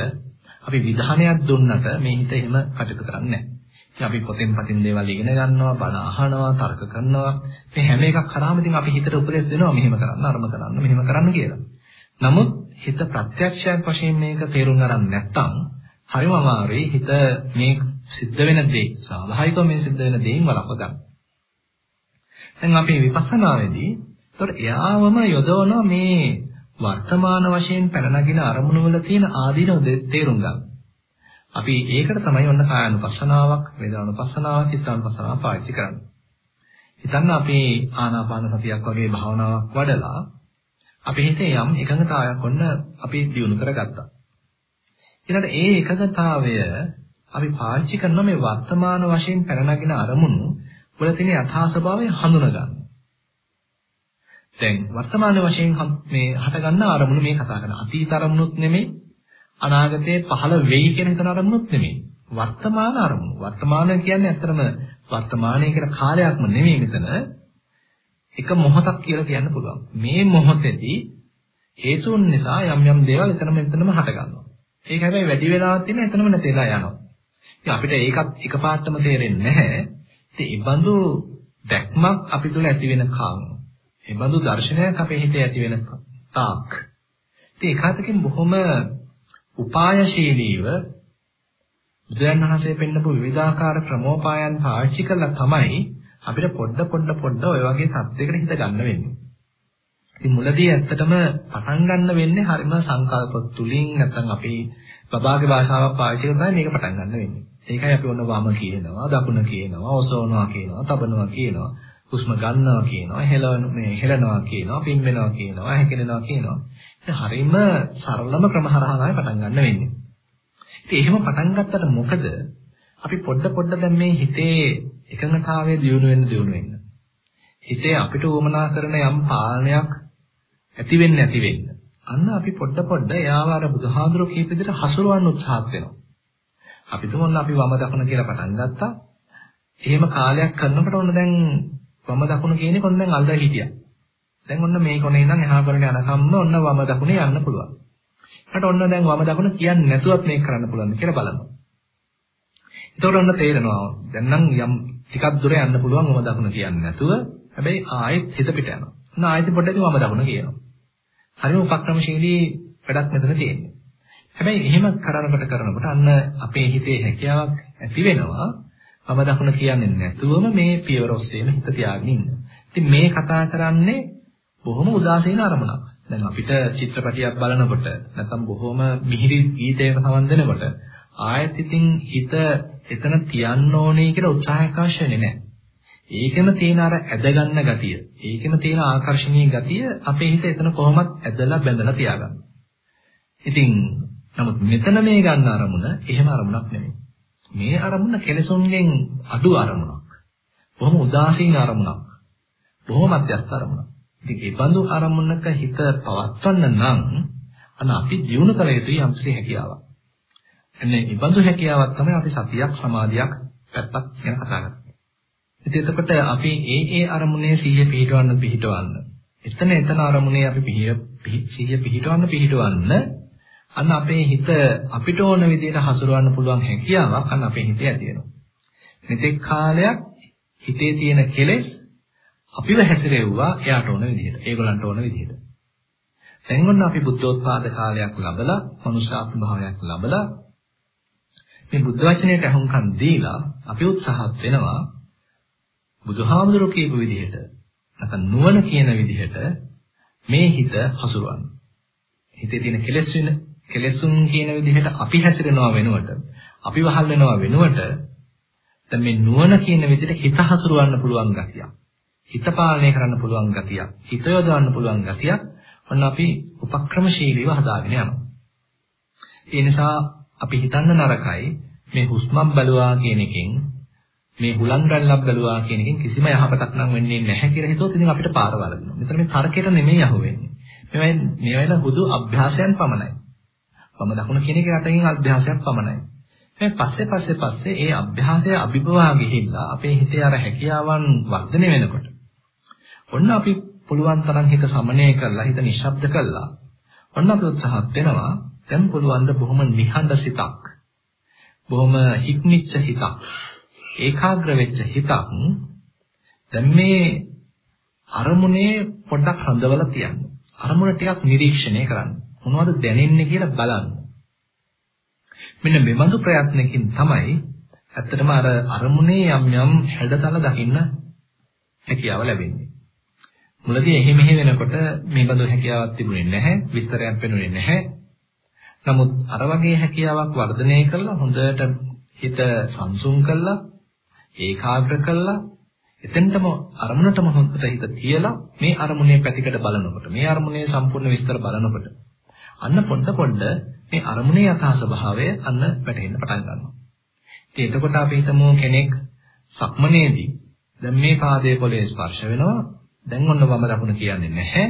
[SPEAKER 1] අපි විධානයක් දුන්නට මේ හිත එහෙම කටයුතු කරන්නේ නැහැ. ඉතින් අපි පොතෙන් පතින් දේවල් ඉගෙන ගන්නවා, බණ අහනවා, තර්ක කරනවා. මේ හැම එකක් කරාම ඉතින් අපි හිතට උපදෙස් දෙනවා මෙහෙම කරන්න, අරම කරන්න, මෙහෙම කරන්න කියලා. නමුත් හිත ප්‍රත්‍යක්ෂයක් වශයෙන් මේක තේරුම් ගන්න නැත්නම් හරිම අමාරුයි හිත මේ සිද්ධ වෙන දේ ස්වාභාවිකව මේ සිද්ධ වෙන දේෙන් වළක්ව ගන්න. දැන් අපි විපස්සනාවේදී ඒතකොට එයාවම යොදවන මේ වර්තමාන වශයෙන් පැන නගින අරමුණු වල තියෙන ආදීනව තේරුම් ගන්න. අපි ඒකට තමයි ඔන්න කායानुපස්සනාවක්, වේදනානුපස්සනාවක්, චිත්තානුපස්සනාවක් පාවිච්චි කරන්නේ. හිතන්න අපි ආනාපාන සතියක් වගේ භාවනාවක් වඩලා අපේ හිතේ යම් එකඟතාවයක් ඔන්න අපි දිනු කරගත්තා. ඊළඟට ඒ එකඟතාවය අපි පාවිච්චි කරන මේ වර්තමාන වශයෙන් පැන නගින අරමුණු වල තියෙන යථා ස්වභාවය හඳුනා ගන්න. දැන් වර්තමාන වශයෙන් මේ හට ගන්න අරමුණු මේ කතා කරන අතීත අරමුණුත් නෙමෙයි අනාගතයේ පහළ වෙයි කියන හිතන අරමුණුත් නෙමෙයි. වර්තමාන අරමුණු. වර්තමාන කියන්නේ ඇත්තටම වර්තමානයේ කියන කාලයක්ම නෙමෙයි මෙතන. එක මොහොතක් කියලා කියන්න පුළුවන්. මේ මොහොතේදී හේතුන් නිසා යම් යම් දේවල් එතනම එතනම හට ගන්නවා. ඒක හැබැයි වැඩි වෙලාවක් තියෙන එතනම නැතිලා යනවා. ඉතින් අපිට ඒකත් එකපාරටම තේරෙන්නේ නැහැ. ඉතින් ඒ බඳු දැක්මක් අපි තුල ඇති වෙන කාම. ඒ බඳු දර්ශනයක් අපේ හිතේ ඇති වෙන තාක්. ඉතින් ඒකතකින් බොහොම උපායශීලීව බුදුන් වහන්සේ පෙන්නපු විවිධාකාර ක්‍රමෝපායන් පාවිච්චි කළා තමයි අපිට පොඩ පොඩ පොඩ ඔය වගේ සත්‍යයකට හිත ගන්න වෙන්නේ. ඉතින් මුලදී ඇත්තටම පටන් ගන්න වෙන්නේ හරිම සංකල්ප තුලින් නැත්නම් අපි බබාගේ භාෂාවක් පාවිච්චි කරලා මේක පටන් ගන්න වෙන්නේ. ඒකයි අපි ඔන්න වම කියනවා, දකුණ කියනවා, ඔසවනවා කියනවා, තබනවා කියනවා, හුස්ම ගන්නවා කියනවා, හෙලන මේ හෙලනවා කියනවා, පිම්බෙනවා කියනවා, හැකිලෙනවා කියනවා. ඉතින් හරිම සරලම ක්‍රම හරහායි පටන් ගන්න වෙන්නේ. ඉතින් එහෙම පටන් ගත්තට මොකද අපි පොඩ පොඩ දැන් මේ හිතේ එකඟතාවයේ දියුණු වෙන්න දියුණු වෙන්න. හිතේ අපිට උවමනා කරන යම් පාලනයක් ඇති වෙන්න ඇති වෙන්න. අන්න අපි පොඩ පොඩ එයාව අර බුදුහාඳුර කීප විදිහට හසුරවන්න උත්සාහත් වෙනවා. අපි තුමොන්න අපි වම දකුණ කියලා පටන් ගත්තා. එහෙම කාලයක් කරනකොට ඔන්න දැන් වම දකුණ කියන්නේ කොන්න දැන් අල්ලලා හිටියා. දැන් ඔන්න මේ කොනේ ඉඳන් එහා කොනට යනකම්ම ඔන්න වම දකුණේ යන්න පුළුවන්. ඊට ඔන්න දැන් වම දකුණ කියන්නේ නැතුවත් මේක කරන්න පුළුවන් කියලා බලනවා. එතකොට ඔන්න තේරෙනවා. දැන් නම් යම් ටිකක් දුර යන්න පුළුවන් වම දකුණ කියන්නේ නැතුව. හැබැයි ආයෙත් හිත පිට යනවා. ඔන්න ආයෙත් පොඩ්ඩක් වම දකුණ කියනවා. හරිම උපක්‍රමශීලී වැඩක් මෙතන තියෙන්නේ. හැබැයි එහෙම කරනකොට කරනකොට අන්න අපේ හිතේ හැකියාවක් ඇති වෙනවා. වම දකුණ කියන්නේ නැතුවම මේ පියවර ඔස්සේම හිත තියාගෙන ඉන්න. ඉතින් මේ කතා කරන්නේ බොහොම උදාසීන අරමුණක්. දැන් අපිට චිත්‍රපටියක් බලනකොට නැත්නම් බොහොම මිහිරි ගීතයකට සමන් දෙනකොට ආයෙත් ඉතින් හිත එතන තියන්න ඕනේ කියලා උත්සාහයක් අවශ්‍ය වෙන්නේ නැහැ. ඒකෙම තියෙන අර ඇද ගන්න ගතිය, ඒකෙම තියෙන ආකර්ෂණීය ගතිය අපේ හිත එතන කොහොමත් ඇදලා බැඳලා තියාගන්න. ඉතින් නමුත් මෙතන මේ ගන්න අරමුණ එහෙම අරමුණක් නෙමෙයි. මේ අරමුණ කෙලසුන්ගෙන් අඩු අරමුණක්. බොහොම උදාසීන අරමුණක්. බොහොම මධ්‍යස්ථ අරමුණක්. ඉතින් ඒ බඳු අරමුණක හිත පවත්වන්න නම් අන්න අපි දියුණු කළ යුතුයි යම්සේ හැකියාවක්. එන්නේ මේ බඳු හැකියාවක් තමයි අපි සතියක් සමාධියක් පැත්තක් ගැන කතා කරන්නේ. ඉතින් එතකොට අපි ඒ ඒ අරමුණේ සිහිය පිහිටවන්න පිහිටවන්න. එතන එතන අරමුණේ අපි සිහිය පිහිටවන්න පිහිටවන්න අන්න අපේ හිත අපිට ඕන විදිහට හසුරවන්න පුළුවන් හැකියාවක් අන්න අපේ හිතේ ඇති වෙනවා. මෙතෙක් කාලයක් හිතේ තියෙන කෙලෙස් අපිව හැසිරෙව්වා එයාට ඕන විදිහට, ඒගොල්ලන්ට ඕන විදිහට. දැන් ඔන්න අපි බුද්ධෝත්පාද කාලයක් ලැබලා, මනුෂ්‍යාත්ම භාවයක් ලැබලා මේ බුද්ධ වචනයට අහුම්කම් දීලා අපි උත්සාහත් වෙනවා බුදුහාමුදුරුවෝ කියපු විදිහට නැත්නම් නුවණ කියන විදිහට මේ හිත හසුරවන්න. හිතේ තියෙන කෙලෙස් වෙන කෙලෙසුන් කියන විදිහට අපි හැසිරෙනවා වෙනුවට අපි වහල් වෙනවා වෙනුවට දැන් මේ නුවණ කියන විදිහට හිත හසුරවන්න පුළුවන් ගතියක්. හිත පාලනය කරන්න පුළුවන් ගතියක්. හිත යොදවන්න පුළුවන් ගතියක්. ඔන්න අපි උපක්‍රමශීලීව හදාගෙන යනවා. ඒ නිසා අපි හිතන්න නරකයි මේ හුස්මක් බලුවා කියන එකෙන් මේ හුලං රැල්ලක් බලුවා කියන එකෙන් කිසිම යහපතක් නම් වෙන්නේ නැහැ කියලා හිතුවොත් ඉතින් අපිට පාර වලදිනවා. මෙතන මේ තර්කයට නෙමෙයි අහුවෙන්නේ. මේවා මේවා හුදු අභ්‍යාසයන් පමණයි. වම දකුණ කියන එක යටකින් අභ්‍යාසයක් පමණයි. මේ පස්සේ පස්සේ පස්සේ ඒ අභ්‍යාසය අභිභවා ගිහිල්ලා අපේ හිතේ අර හැකියාවන් වර්ධනය වෙනකොට ඔන්න අපි පුළුවන් තරම් හිත සමනය කරලා හිත නිශ්ශබ්ද කරලා ඔන්න අපි උත්සාහත් වෙනවා දැන් පුළුවන් ද බොහොම නිහඬ සිතක් බොහොම හික්මිච්ච හිතක් ඒකාග්‍ර වෙච්ච හිතක් දැන් මේ අරමුණේ පොඩ්ඩක් හඳවලා තියන්න අරමුණ ටිකක් නිරීක්ෂණය කරන්න මොනවද දැනෙන්නේ කියලා බලන්න. මෙන්න මෙබඳු ප්‍රයත්නකින් තමයි ඇත්තටම අර අරමුණේ යම් යම් හැඩතල දකින්න හැකියාව ලැබෙන්නේ. මුලදී එහෙ මෙහෙ වෙනකොට මේ බඳු හැකියාවක් තිබුණේ නැහැ විස්තරයක් පෙනුනේ නැහැ. නමුත් අර වගේ හැකියාවක් වර්ධනය කරලා හොඳට හිත සංසුන් කරලා ඒකාග්‍ර කරලා එතෙන්ටම අරමුණටම හොඳට හිත තියලා මේ අරමුණේ පැතිකඩ බලනකොට මේ අරමුණේ සම්පූර්ණ විස්තර බලනකොට අන්න පොඩ පොඩ මේ අරමුණේ යථා ස්වභාවය අන්න වැටහෙන්න පටන් ගන්නවා. ඉතින් එතකොට අපි හිතමු කෙනෙක් සක්මනේදී දැන් මේ පාදයේ පොළවේ ස්පර්ශ වෙනවා දැන් ඔන්න වම දකුණ කියන්නේ නැහැ.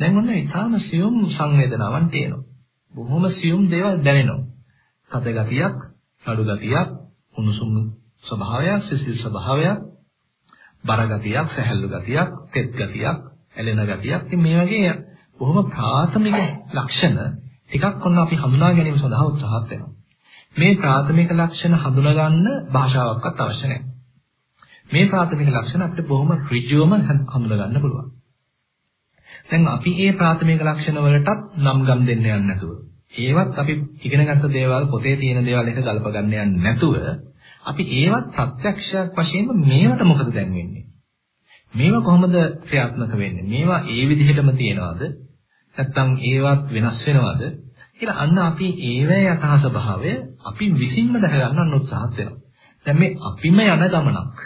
[SPEAKER 1] දැන් ඔන්න ඊටාම සියුම් සංවේදනාවන් තියෙනවා. බොහොම සියුම් දේවල් දැනෙනවා. තද ගතියක්, නඩු ගතියක්, උණුසුම් ස්වභාවයක්, සිසිල් ස්වභාවයක්, බර ගතියක්, සැහැල්ලු ගතියක්, තෙත් ගතියක්, ඇලෙන ගතියක්. ඉතින් මේ වගේ බොහොම ප්‍රාථමික ලක්ෂණ ටිකක් ඔන්න අපි හඳුනා ගැනීම සඳහා උත්සාහත් වෙනවා. මේ ප්‍රාථමික ලක්ෂණ හඳුනා ගන්න භාෂාවක්වත් අවශ්‍ය නැහැ. මේ ප්‍රාථමික ලක්ෂණ අපිට බොහොම ඍජුවම හඳුනා ගන්න පුළුවන්. දැන් අපි මේ ප්‍රාථමික ලක්ෂණ වලටත් නම් ගම් දෙන්න යන්නේ නැතුව ඒවත් අපි ඉගෙනගත්ත දේවල් පොතේ තියෙන දේවල් එක ගලප ගන්න යන්නේ නැතුව අපි ඒවත් ප්‍රත්‍යක්ෂයක් වශයෙන්ම මේවට මොකද දැන් වෙන්නේ මේවා කොහොමද ක්‍රියාත්මක වෙන්නේ මේවා ඒ විදිහටම තියනවාද නැත්නම් ඒවත් වෙනස් වෙනවද කියලා අන්න අපි ඒවැ යථා ස්වභාවය අපි විසින්ම දැක ගන්න උත්සාහත් වෙනවා දැන් මේ අපිම යන ගමනක්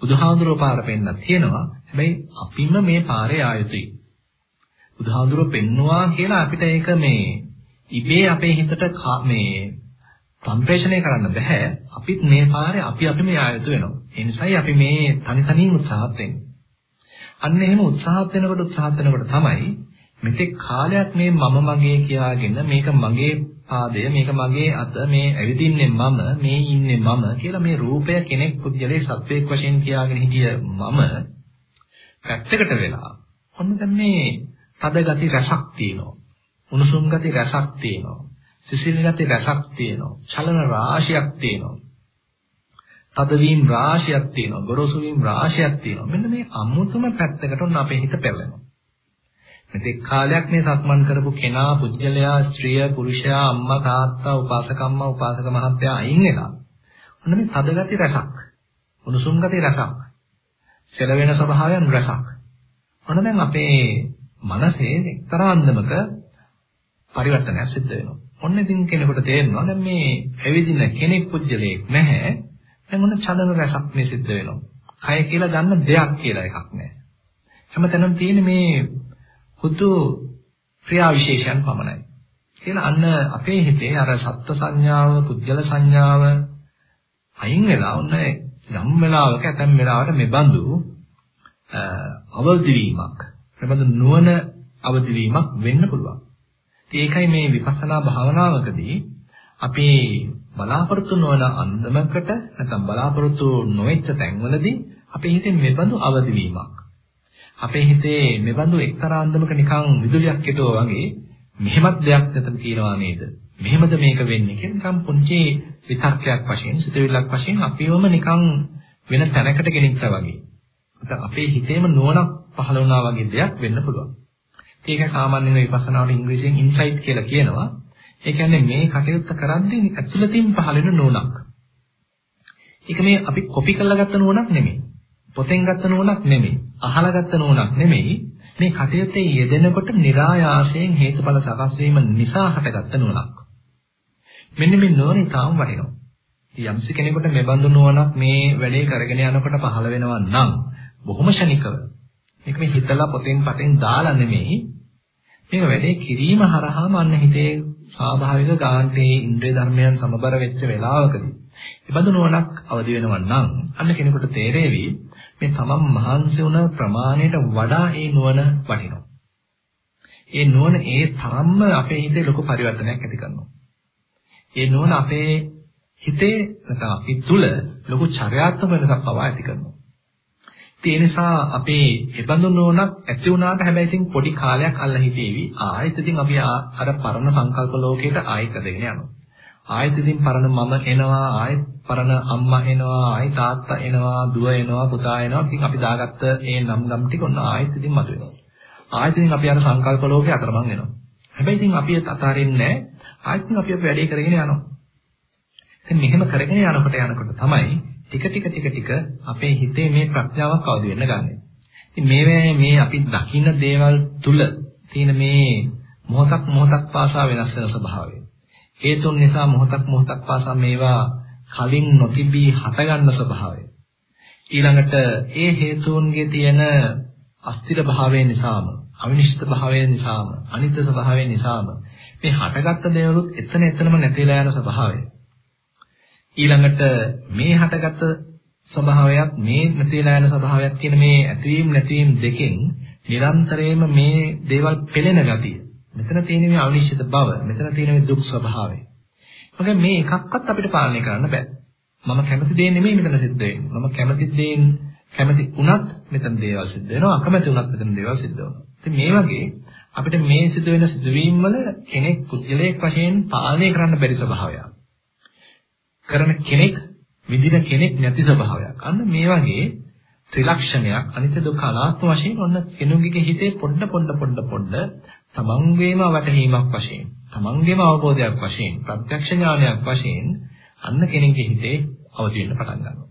[SPEAKER 1] බුදුහාඳුරෝ පාර පෙන්නක් තියෙනවා. හැබැයි අපිම මේ පාරේ ආයුතුයි. බුදුහාඳුරෝ පෙන්නවා කියලා අපිට ඒක මේ ඉබේ අපේ හිතට මේ සම්ප්‍රේෂණය කරන්න බෑ. අපිත් මේ පාරේ අපි අපි මේ ආයුතු වෙනවා. ඒ නිසායි අපි මේ තනි තනියෙන් උත්සාහත් වෙන්නේ. අන්න එහෙම උත්සාහත් වෙනකොට උත්සාහත් වෙනකොට තමයි මෙතෙක් කාලයක් මේ මම මගේ කියාගෙන මේක මගේ පාදය මේක මගේ අත මේ ඇවිදින්නේ මම මේ ඉන්නේ මම කියලා මේ රූපය කෙනෙක් පුද්ගලයේ සත්වයක් වශයෙන් කියාගෙන හිටිය මම පැත්තකට වෙලා ඔන්න දැන් මේ තද ගති රසක් තියෙනවා. උණුසුම් ගති රසක් තියෙනවා. සිසිල් ගති රසක් තියෙනවා. චලන රාශියක් තියෙනවා. තදවීම් රාශියක් තියෙනවා. ගොරෝසු වීම් රාශියක් තියෙනවා. මෙන්න මේ අමුතුම පැත්තකට ඔන්න අපේ හිත පැවලෙනවා මෙතෙක් කාලයක් මේ සක්මන් කරපු කෙනා පුජ්‍යලයා ස්ත්‍රිය පුරුෂයා අම්මා තාත්තා උපාසකම්මා උපාසක මහත්තයා අයින් වෙලා ඔන්න මේ තද ගති රසක් උණුසුම් ගති රසක් සෙලවෙන ස්වභාවයන් රසක්. ඔන්න දැන් අපේ මනසේ එක්තරා අන්දමක පරිවර්තනයක් සිද්ධ වෙනවා. ඔන්න ඉතින් කෙනෙකුට තේරෙනවා දැන් මේ ඇවිදින කෙනෙක් පුජ්‍යලයක් නැහැ. දැන් ඔන්න චලන රසක් මේ සිද්ධ වෙනවා. කය කියලා ගන්න දෙයක් කියලා එකක් නැහැ. හැමතැනම තියෙන මේ හුදු ක්‍රියා විශේෂයන් පමණයි. කියලා අන්න අපේ හිතේ අර සත්ත්ව සංඥාව, පුද්ගල සංඥාව අයින් වෙලා ඔන්න යම් වෙලාවක ඇතැම් වෙලාවට මෙබඳු අවදි වීමක්, මෙබඳු නුවණ අවදි වීමක් වෙන්න පුළුවන්. ඒකයි මේ විපස්සනා භාවනාවකදී අපි බලාපොරොත්තු නොවන අන්දමකට නැත්නම් බලාපොරොත්තු නොවෙච්ච තැන්වලදී අපේ හිතේ මෙබඳු අවදි වීමක් අපේ හිතේ මෙබඳු එක්තරා අන්දමක නිකන් විදුලියක් හිටුවා වගේ මෙහෙමත් දෙයක් නැතන තියනවා නේද? මෙහෙමද මේක වෙන්නේ කියලා නිකන් පුංචි විතර්කයක් වශයෙන්, සිතුවිල්ලක් වශයෙන් අපිවම නිකන් වෙන තැනකට ගෙනිච්චා වගේ. අපේ හිතේම නුවණක් පහළ වුණා වගේ දෙයක් වෙන්න පුළුවන්. ඒක සාමාන්‍යයෙන් විපස්සනාවට ඉංග්‍රීසියෙන් ඉන්සයිට් කියලා කියනවා. ඒ කියන්නේ මේ කටයුත්ත කරද්දී ඇතුළතින් පහළ වෙන නුවණක්. ඒක මේ අපි කොපි කරලා ගත්ත නුවණක් නෙමෙයි. පොතෙන් ගත්ත නුවණක් නෙමෙයි. අහලා ගත්ත නුවණක් නෙමෙයි. මේ කටයුත්තේ යෙදෙනකොට નિરાයාසයෙන් හේතුඵල සකස් වීම නිසා හටගත්ත නුවණක්. මෙන්න මේ නුවණ ඊටාම් වටිනවා. යම්සි කෙනෙකුට මේ බඳු නුවණක් මේ වැඩේ කරගෙන යනකොට පහළ වෙනවා නම් බොහොම ශනිකව. මේක මේ හිතලා පොතෙන් පතෙන් දාලා නෙමෙයි. මේක වැඩේ කිරීම හරහාම අන්න හිතේ ස්වාභාවික ගාන්තේ ඉන්ද්‍රිය ධර්මයන් සමබර වෙච්ච වෙලාවකදී. ඒ බඳු නුවණක් අවදි වෙනවා නම් අන්න කෙනෙකුට තේරෙවි මේ තමන් මහන්සි වුණ ප්‍රමාණයට වඩා ඒ නුවණ වටිනවා. ඒ නුවණ ඒ තරම්ම අපේ හිතේ ලොකු පරිවර්තනයක් ඇති කරනවා. ඒ නුවණ අපේ හිතේ නැත්නම් අපි තුල ලොකු චර්යාත්මක වෙනසක් පවා ඇති කරනවා. ඒ නිසා අපේ එබඳු නුවණක් ඇති වුණාට හැබැයි ඉතින් පොඩි කාලයක් අල්ල හිටේවි. ආයෙත් ඉතින් අපි අර පරණ සංකල්ප ලෝකයට ආයෙත් දෙගෙන යනවා. ආයෙත් ඉතින් පරණ මම එනවා ආයෙත් පරණ අම්මා එනවා ආයෙත් තාත්තා එනවා දුව එනවා පුතා එනවා. ඉතින් අපි දාගත්ත ඒ නම් ගම් ටික ඔන්න ආයෙත් ඉතින් මතුවෙනවා. ආයෙත් ඉතින් අපි අර සංකල්ප ලෝකේ අතරමං වෙනවා හැබැයි ඉතින් අපි ඒත් අතාරින්නේ නැහැ. ආයෙත් අපි අපි වැඩේ කරගෙන යනවා. ඉතින් මෙහෙම කරගෙන යනකොට යනකොට තමයි ටික ටික ටික ටික අපේ හිතේ මේ ප්‍රඥාවක් අවදි වෙන්න ගන්නෙ. ඉතින් මේ මේ අපි දකින්න දේවල් තුල තියෙන මේ මොහොතක් මොහොතක් පාසා වෙනස් වෙන ස්වභාවය. හේතුන් නිසා මොහොතක් මොහොතක් පාසා මේවා කලින් නොතිබී හටගන්න ස්වභාවය. ඊළඟට ඒ හේතුන්ගේ තියෙන අස්තිර භාවය නිසාම, අවිනිශ්චිත භාවය නිසාම, අනිත්‍ය ස්වභාවය නිසාම මේ හටගත්ත දේවලුත් එතන එතනම නැතිලා යන ස්වභාවය. ඊළඟට මේ හටගත්ත ස්වභාවයක් මේ නැතිලා යන ස්වභාවයක් කියන මේ ඇතිවීම නැතිවීම දෙකෙන් නිරන්තරයෙන්ම මේ දේවල් පෙළෙන ගතිය. මෙතන තියෙන මේ අවිනිශ්චිත බව, මෙතන තියෙන මේ දුක් ස්වභාවය. මොකද මේ එකක්වත් අපිට පාලනය කරන්න බෑ. මම කැමති දේ නෙමෙයි මෙතන සිද්ධ වෙන්නේ. මම කැමති දේන් කැමති වුණත් මෙතන දේවල් සිද්ධ වෙනවා. අකමැති වුණත් මෙතන දේවල් සිද්ධ වෙනවා. ඉතින් මේ වගේ අපිට මේ සිදු වෙන සිදුවීම් වල කෙනෙක් පුද්ගලයෙක් වශයෙන් පාලනය කරන්න බැරි ස්වභාවයක්. කරන කෙනෙක් විදින කෙනෙක් නැති ස්වභාවයක්. අන්න මේ වගේ ත්‍රිලක්ෂණයක් අනිත්‍ය දුක්ඛ අනාත්ම වශයෙන් ඔන්න කෙනෙකුගේ හිතේ පොඩ පොඩ පොඩ පොඩ තමන්ගේම වැටහීමක් වශයෙන් තමන්ගේම අවබෝධයක් වශයෙන් ප්‍රත්‍යක්ෂ ඥානයක් වශයෙන් අන්න කෙනෙකුගේ හිතේ අවදි වෙන්න පටන් ගන්නවා.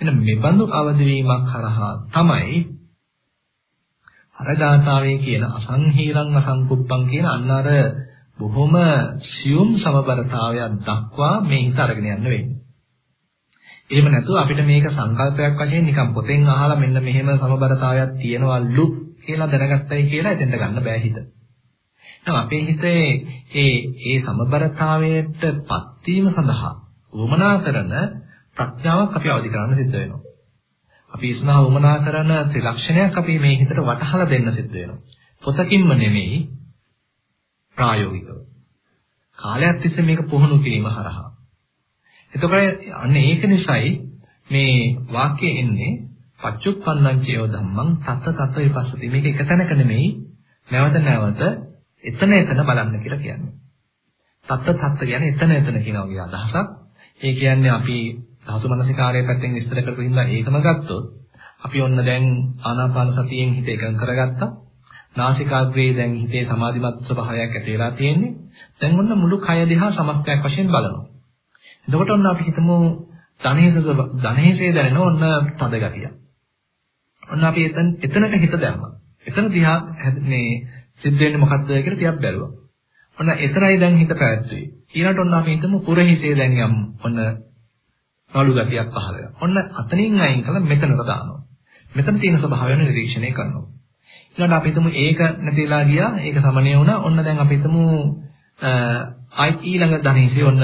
[SPEAKER 1] එහෙනම් මේ බඳු අවදි වීමක් හරහා තමයි අරදාතාවේ කියන අසංහීලං අසංකුප්පං කියන අන්න අර බොහොම සියුම් සමබරතාවයක් දක්වා මේ හිත අරගෙන යන්න වෙන්නේ. එහෙම නැතුව අපිට මේක සංකල්පයක් වශයෙන් නිකන් පොතෙන් අහලා මෙන්න මෙහෙම සමබරතාවයක් තියෙනවලු කියලා දැනගත්තයි කියලා එතෙන්ට ගන්න බෑ හිත. එහෙනම් අපේ හිතේ ඒ ඒ සමබරතාවයටපත් වීම සඳහා වමනා කරන ප්‍රඥාවක් අපි අවදි කරන්න සිද්ධ වෙනවා. අපි ඉස්නා වමනා කරන ත්‍රිලක්ෂණයක් අපි මේ හිතට වටහලා දෙන්න සිද්ධ වෙනවා. පොතකින්ම නෙමෙයි ප්‍රායෝගිකව. කාලයක් තිස්සේ මේක පුහුණු කිරීම හරහා. එතකොට අන්න ඒක නිසායි මේ වාක්‍යයේ එන්නේ පච්චුප්පන්නං චේව ධම්මං තත තත විපස්සති. මේක එක තැනක නෙමෙයි නැවත නැවත එතන එතන බලන්න කියලා කියන්නේ. තත්ත තත්ත කියන්නේ එතන එතන කියන වගේ අදහසක්. ඒ කියන්නේ අපි ධාතු මනසිකාරයේ පැත්තෙන් විස්තර කරපු හින්දා ඒකම ගත්තොත් අපි ඔන්න දැන් ආනාපාන සතියෙන් හිත එකඟ කරගත්තා. නාසිකාග්‍රේ දැන් හිතේ සමාධිමත් ස්වභාවයක් ඇති වෙලා තියෙන්නේ. දැන් ඔන්න මුළු කය දිහා සමස්තයක් වශයෙන් බලනවා. එතකොට ඔන්න අපි හිතමු ධනේශ ධනේශයේ දැනෙන ඔන්න තද ගතිය. ඔන්න අපි එතන එතනට හිත දැම්මා. එතන දිහා මේ සිද්ධ වෙන්නේ මොකද්ද කියලා ටිකක් බැලුවා. ඔන්න එතරයි දැන් හිත පැවැත්වුවේ. ඊළඟට ඔන්න අපි හිතමු පුරහිසේ දැන් යම් ඔන්න නලු ගතියක් පහළ වෙනවා. ඔන්න අතනින් අයින් කළා මෙතනට දානවා. මෙතන තියෙන ස්වභාවය නිරීක්ෂණය කරනවා. ඊළඟට අපි හිතමු ඒක නැතිලා ගියා. ඒක සමනය වුණා. ඔන්න දැන් අපි හිතමු ආයි ඊළඟ ධනේශේ ඔන්න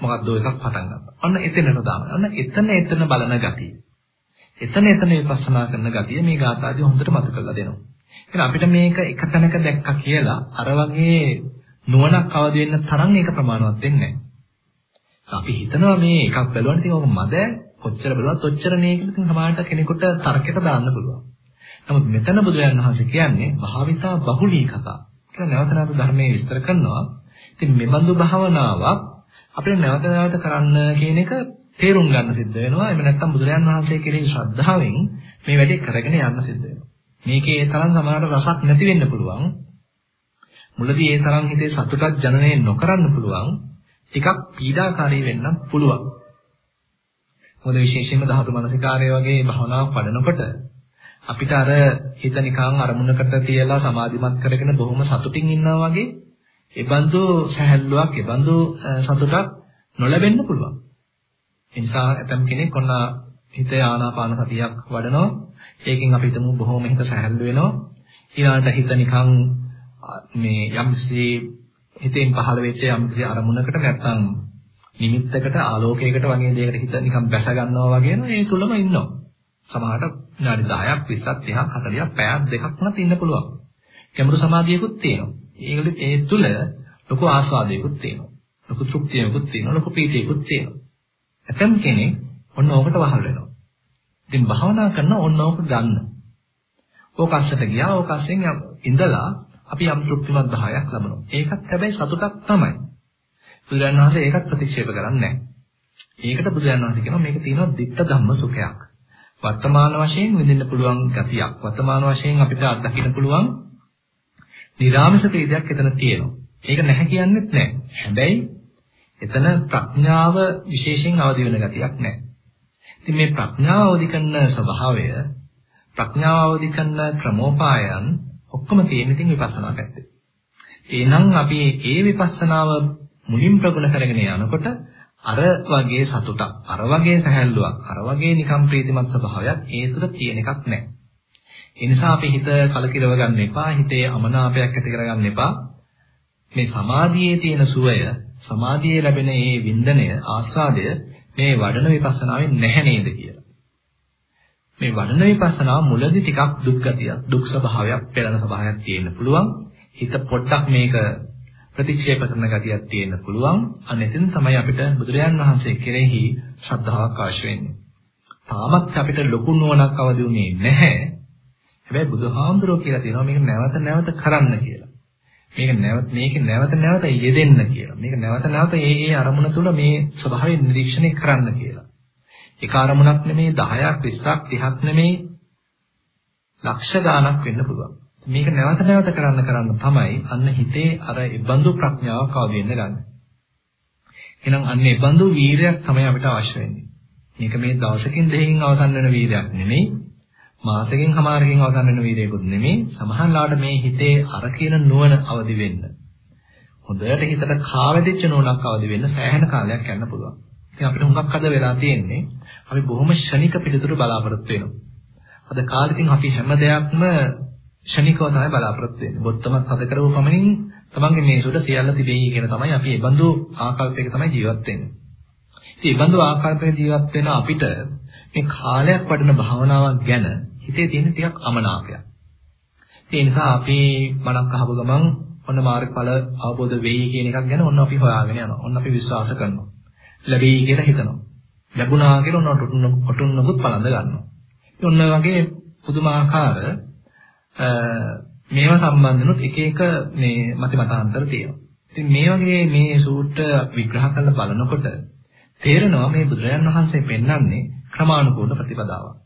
[SPEAKER 1] මොකක්ද එකක් පටන් ගන්නවා. ඔන්න එතනට දානවා. ඔන්න එතන එතන බලන ගතිය. එතන එතන විපස්සනා කරන ගතිය මේ ගාථාදී හොඳට මතක කරලා දෙනවා. එහෙනම් අපිට මේක එක තැනක දැක්කා කියලා අර වගේ නුවණක් අවදි වෙන්න තරම් ඒක ප්‍රමාණවත් වෙන්නේ නැහැ. අපි හිතනවා මේ එකක් බැලුවාට ඉතින් ඔක මද කොච්චර බැලුවත් ඔච්චර නේ කියලා ඉතින් සමහරට කෙනෙකුට තර්කයට දාන්න පුළුවන්. නමුත් මෙතන බුදුරජාණන් වහන්සේ කියන්නේ භාවිතා බහුලී කතා. කියලා නැවත නැවත ධර්මයේ විස්තර කරනවා. ඉතින් මෙබඳු භාවනාවක් අපිට නැවත නැවත කරන්න කියන එක තේරුම් ගන්න සිද්ධ වෙනවා. එහෙම නැත්නම් බුදුරජාණන් වහන්සේ කෙරෙහි ශ්‍රද්ධාවෙන් මේ වැඩේ කරගෙන යන්න සිද්ධ වෙනවා. මේකේ ඒ තරම් සමහරට රසක් නැති වෙන්න පුළුවන්. මුලදී ඒ තරම් හිතේ සතුටක් ජනනය නොකරන්න පුළුවන්. ටිකක් පීඩාකාරී වෙන්නත් පුළුවන්. මොකද විශේෂයෙන්ම ධාතු මනසිකාරය වගේ භවනාවක් වඩනකොට අපිට අර හිත නිකන් අරමුණකට තියලා සමාධිමත් කරගෙන බොහොම සතුටින් ඉන්නවා වගේ ඒ බඳු සැහැල්ලුවක් ඒ බඳු සතුටක් නොලැබෙන්න පුළුවන්. ඒ නිසා ඇතම් කෙනෙක් ඔන්න හිත ආනාපාන සතියක් වඩනවා. ඒකෙන් අපි හිතමු බොහොම හිත සැහැල්ලු වෙනවා. ඊළඟට හිත නිකන් මේ යම්කිසි හිතෙන් පහළ වෙච්ච යම්කිසි අරමුණකට නැත්තම් නිමිත්තකට ආලෝකයකට වගේ දෙයකට හිත නිකන් බැස ගන්නවා වගේ නෝ ඒ තුලම ඉන්නවා. සමහරට විනාඩි 10ක් 20ක් 30ක් 40ක් පැයක් දෙකක් වුණත් ඉන්න පුළුවන්. ගැඹුරු සමාධියකුත් තියෙනවා. ඒකෙත් ඒ තුල ලොකු ආස්වාදයකුත් තියෙනවා. ලොකු තෘප්තියකුත් තියෙනවා. ලොකු පීතියකුත් තියෙනවා. ඇතම් කෙනෙක් ඔන්න ඕකට වහල් වෙනවා. ඉතින් භාවනා කරන ඕන ඕක ගන්න. ඕක අස්සට ගියා ඕක අස්සෙන් ඉඳලා අපි යම් තෘප්තිමත් 10ක් ලබනවා. ඒකත් හැබැයි සතුටක් තමයි. බුදුරජාණන් වහන්සේ ඒකත් ප්‍රතික්ෂේප කරන්නේ නැහැ. ඒකට බුදුරජාණන් වහන්සේ කියනවා මේක තියෙනවා ditta ධම්ම සුඛයක්. වර්තමාන වශයෙන් විඳින්න පුළුවන් ගතියක්. වර්තමාන වශයෙන් අපිට අත්දකින්න පුළුවන් නිරාමස ප්‍රීතියක් එතන තියෙනවා. ඒක නැහැ කියන්නෙත් නැහැ. හැබැයි එතන ප්‍රඥාව විශේෂයෙන් අවදි වෙන ගතියක් නැහැ. ඉතින් මේ ප්‍රඥාව අවදි කරන ස්වභාවය ප්‍රඥාව අවදි කරන ක්‍රමෝපායන් ඔක්කොම තියෙන ඉතින් විපස්සනා පැත්තේ. එහෙනම් අපි ඒ විපස්සනාව මුලින් ප්‍රගුණ කරගෙන යනකොට අර වගේ සතුටක්, අර වගේ සැහැල්ලුවක්, අර වගේ නිකම් ප්‍රීතිමත් ස්වභාවයක් ඒ තුළ තියෙන එකක් නැහැ. ඒ නිසා අපි හිත කලකිරව ගන්න එපා, හිතේ අමනාපයක් ඇති කරගන්න එපා. මේ සමාධියේ තියෙන සුවය, සමාධියේ ලැබෙන මේ වින්දනය, ආස්වාදය මේ වඩන විපස්සනාවෙන් නැහැ නේද කියලා. මේ වඩන විපස්සනාව මුලදී ටිකක් දුක් ගතියක්, දුක් ස්වභාවයක්, පෙළෙන ස්වභාවයක් තියෙන්න පුළුවන්. හිත පොඩ්ඩක් මේක ප්‍රතික්ෂේප කරන ගතියක් තියෙන්න පුළුවන්. අනෙතින් තමයි අපිට බුදුරජාන් වහන්සේ කෙරෙහි ශ්‍රද්ධාවක් අවශ්‍ය වෙන්නේ. තාමත් අපිට ලොකු නුවණක් අවදි වුණේ නැහැ. හැබැයි බුදුහාමුදුරුවෝ කියලා තියෙනවා මේක නැවත නැවත කරන්න කියලා. මේක නැවත මේක නැවත නැවත යෙදෙන්න කියලා. මේක නැවත නැවත ඒ ඒ අරමුණ තුල මේ ස්වභාවය නිරීක්ෂණය කරන්න කියලා. එක අරමුණක් නෙමෙයි 10ක් 20ක් 30ක් නෙමෙයි ලක්ෂ ගාණක් වෙන්න පුළුවන්. මේක නැවත නැවත කරන්න කරන්න තමයි අන්න හිතේ අර ඉබඳු ප්‍රඥාවක් අවදි වෙන්න ගන්න. එහෙනම් අන්න ඉබඳු වීරයක් තමයි අපිට අවශ්‍ය වෙන්නේ. මේක මේ දවසකින් දෙකකින් අවසන් වෙන වීරයක් නෙමෙයි. මාසෙකින් හමාරකින් අවසන් වෙන වීරයකුත් නෙමෙයි. සමහරවිට මේ හිතේ අර කියන නුවණ අවදි වෙන්න. හොඳට හිතට කාවැදිච්ච නුවණක් අවදි වෙන්න සෑහෙන කාලයක් යන්න පුළුවන්. ඉතින් අපිට හුඟක් අද වෙලා තියෙන්නේ අපි බොහොම ෂණික පිළිතුරු බලාපොරොත්තු වෙනවා. අද කාලෙකින් අපි හැම දෙයක්ම ෂණිකව තමයි බලාපොරොත්තු වෙන්නේ. බොත්තමත් හද කරව පමණින් තමන්ගේ මේසුවට සියල්ල තිබෙයි කියන තමයි අපි ඒ බඳු ආකල්පයක තමයි ජීවත් වෙන්නේ. ඉතින් මේ බඳු ආකල්පයක ජීවත් වෙන අපිට මේ කාලයක් වඩන භාවනාවක් ගැන හිතේ තියෙන ටිකක් අමනාපයක්. ඒ නිසා අපි මනක් අහපු ගමන් ඔන්න මාර්ගඵල අවබෝධ වෙයි කියන එකක් ගැන ඔන්න අපි හොයාගෙන යනවා. ඔන්න අපි විශ්වාස කරනවා. ලැබෙයි කියලා හිතනවා. ලැබුණා කියලා ඔන්න ඔටුන්න ඔටුන්නකුත් පලඳ ගන්නවා. ඔන්න වගේ පුදුමාකාර මේවා සම්බන්ධනොත් එක එක මේ මත මතාන්තර තියෙනවා. ඉතින් මේ වගේ මේ සූත්‍ර විග්‍රහ කරලා බලනකොට තේරෙනවා මේ බුදුරජාන් වහන්සේ පෙන්වන්නේ ක්‍රමානුකූල ප්‍රතිපදාවක්.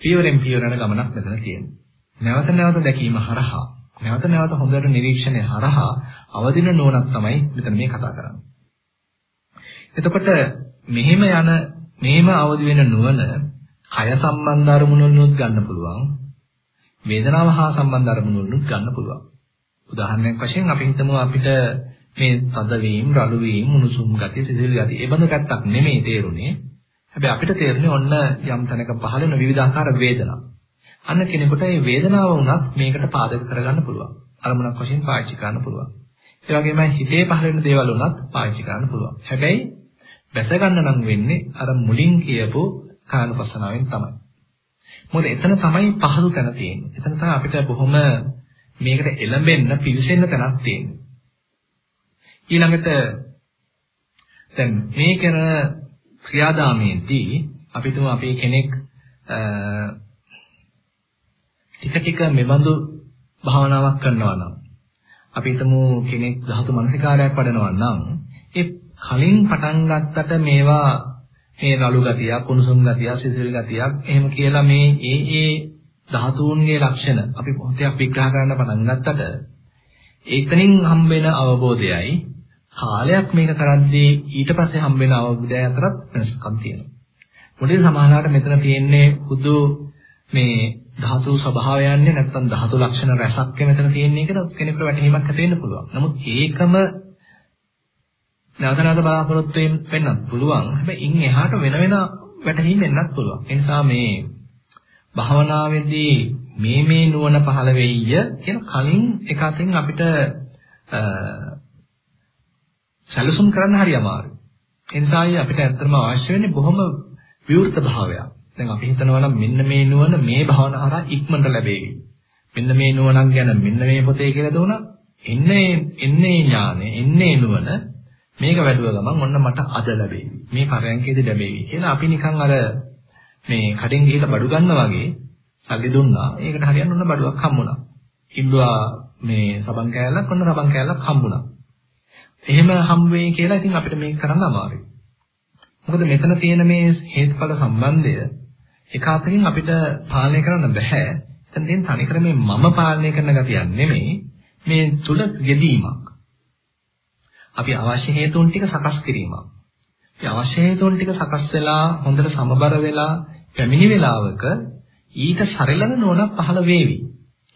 [SPEAKER 1] පියවරෙන් පියවරට ගමනක් මෙතන තියෙනවා. නැවත නැවත දැකීම හරහා නැවත නැවත හොඳට නිරීක්ෂණය හරහා අවදින නුවණක් තමයි මෙතන මේ කතා කරන්නේ. එතකොට මෙහෙම යන මේම අවදි වෙන නුවණ කය සම්බන්ධ අරමුණුනුත් ගන්න පුළුවන්. වේදනාව හා සම්බන්ධ අරමුණුනුත් ගන්න පුළුවන්. උදාහරණයක් වශයෙන් අපි හිතමු අපිට මේ තද වීම, රළු වීම, මුනුසුම් ගතිය, සිසිල් ගතිය. ඒ බඳු පැත්තක් නෙමෙයි තේරුනේ. හැබැයි අපිට තේරෙන්නේ ඔන්න යම් තැනක පහළ වෙන විවිධාකාර වේදනා. අන්න කෙනෙකුට මේ වේදනාව වුණත් මේකට පාදක කරගන්න පුළුවන්. අරමුණක් වශයෙන් පාවිච්චි කරන්න පුළුවන්. ඒ වගේම හිතේ පහළ වෙන දේවල් වුණත් පාවිච්චි කරන්න පුළුවන්. හැබැයි බැස ගන්න නම් වෙන්නේ අර මුලින් කියපු කායනුපස්සනාවෙන් තමයි. මොකද එතන තමයි පහසු තැන තියෙන්නේ. එතන තමයි අපිට බොහොම මේකට එළඹෙන්න පිවිසෙන්න තැනක් තියෙන්නේ. ඊළඟට දැන් මේ කරන ක්‍රියාදාමයේදී අපි තුමු අපේ කෙනෙක් ටික ටික මෙබඳු භාවනාවක් කරනවා නම් අපි හිතමු කෙනෙක් ධාතු මනසිකාරයක් වඩනවා නම් ඒ කලින් පටන් ගත්තට මේවා මේ රළු ගතියක්, කුණුසුම් ගතියක්, සිසිල් ගතියක් එහෙම කියලා මේ ඒ ඒ ධාතුන්ගේ ලක්ෂණ අපි පොතයක් විග්‍රහ කරන්න පටන් ගත්තට ඒකනින් හම්බෙන අවබෝධයයි කාලයක් මේක කරද්දී ඊට පස්සේ හම්බෙන අවබෝධය අතරත් වෙනස්කම් තියෙනවා. මොකද සමාහලාට මෙතන තියෙන්නේ හුදු මේ ධාතු ස්වභාවයන්නේ නැත්නම් ධාතු ලක්ෂණ රැසක් මෙතන තියෙන්නේ කියලා කෙනෙකුට වැටහීමක් ඇති වෙන්න පුළුවන්. නමුත් ඒකම නැවත නැවත බලාපොරොත්තු වෙන්නත් පුළුවන්. හැබැයි ඉන් එහාට වෙන වෙන වැටහීම් වෙන්නත් පුළුවන්. ඒ නිසා මේ භාවනාවේදී මේ මේ නුවණ පහළ වෙయ్య කියන කලින් එක අතින් අපිට සැලසුම් කරන්න හරි අමාරුයි. ඒ නිසායි අපිට ඇත්තටම අවශ්‍ය වෙන්නේ බොහොම විවෘත භාවයක්. දැන් අපි හිතනවා නම් මෙන්න මේ නුවණ මේ භාවනා හරහා ඉක්මනට ලැබෙවි. මෙන්න මේ නුවණක් ගැන මෙන්න මේ පොතේ කියලා දුණා. එන්නේ එන්නේ ඥානෙ, එන්නේ නුවණ මේක වැඩුව ගමන් ඔන්න මට අද ලැබෙවි. මේ පරයන්කේදී ලැබෙවි කියලා අපි නිකන් අර මේ කඩෙන් ගිහිල්ලා බඩු ගන්නවා වගේ සල්ලි දුන්නා. ඒකට හරියන්න ඔන්න බඩුවක් හම්බුණා. ඉල්ලුවා මේ සබන් කෑල්ලක් ඔන්න සබන් කෑල්ලක් හම්බුණා. එහෙම හම් වෙයි කියලා ඉතින් අපිට මේක කරන්න අමාරුයි. මොකද මෙතන තියෙන මේ හේතුඵල සම්බන්ධය එක අතකින් අපිට පාලනය කරන්න බෑ. එතන තියෙන තනිකර මේ මම පාලනය කරන ගතියක් නෙමෙයි මේ තුල යෙදීමක්. අපි අවශ්‍ය හේතුන් ටික සකස් කිරීමක්. ඒ අවශ්‍ය හේතුන් ටික සකස් වෙලා හොඳට සමබර වෙලා පැමිණි වෙලාවක ඊට සරලන නෝනක් පහළ වේවි.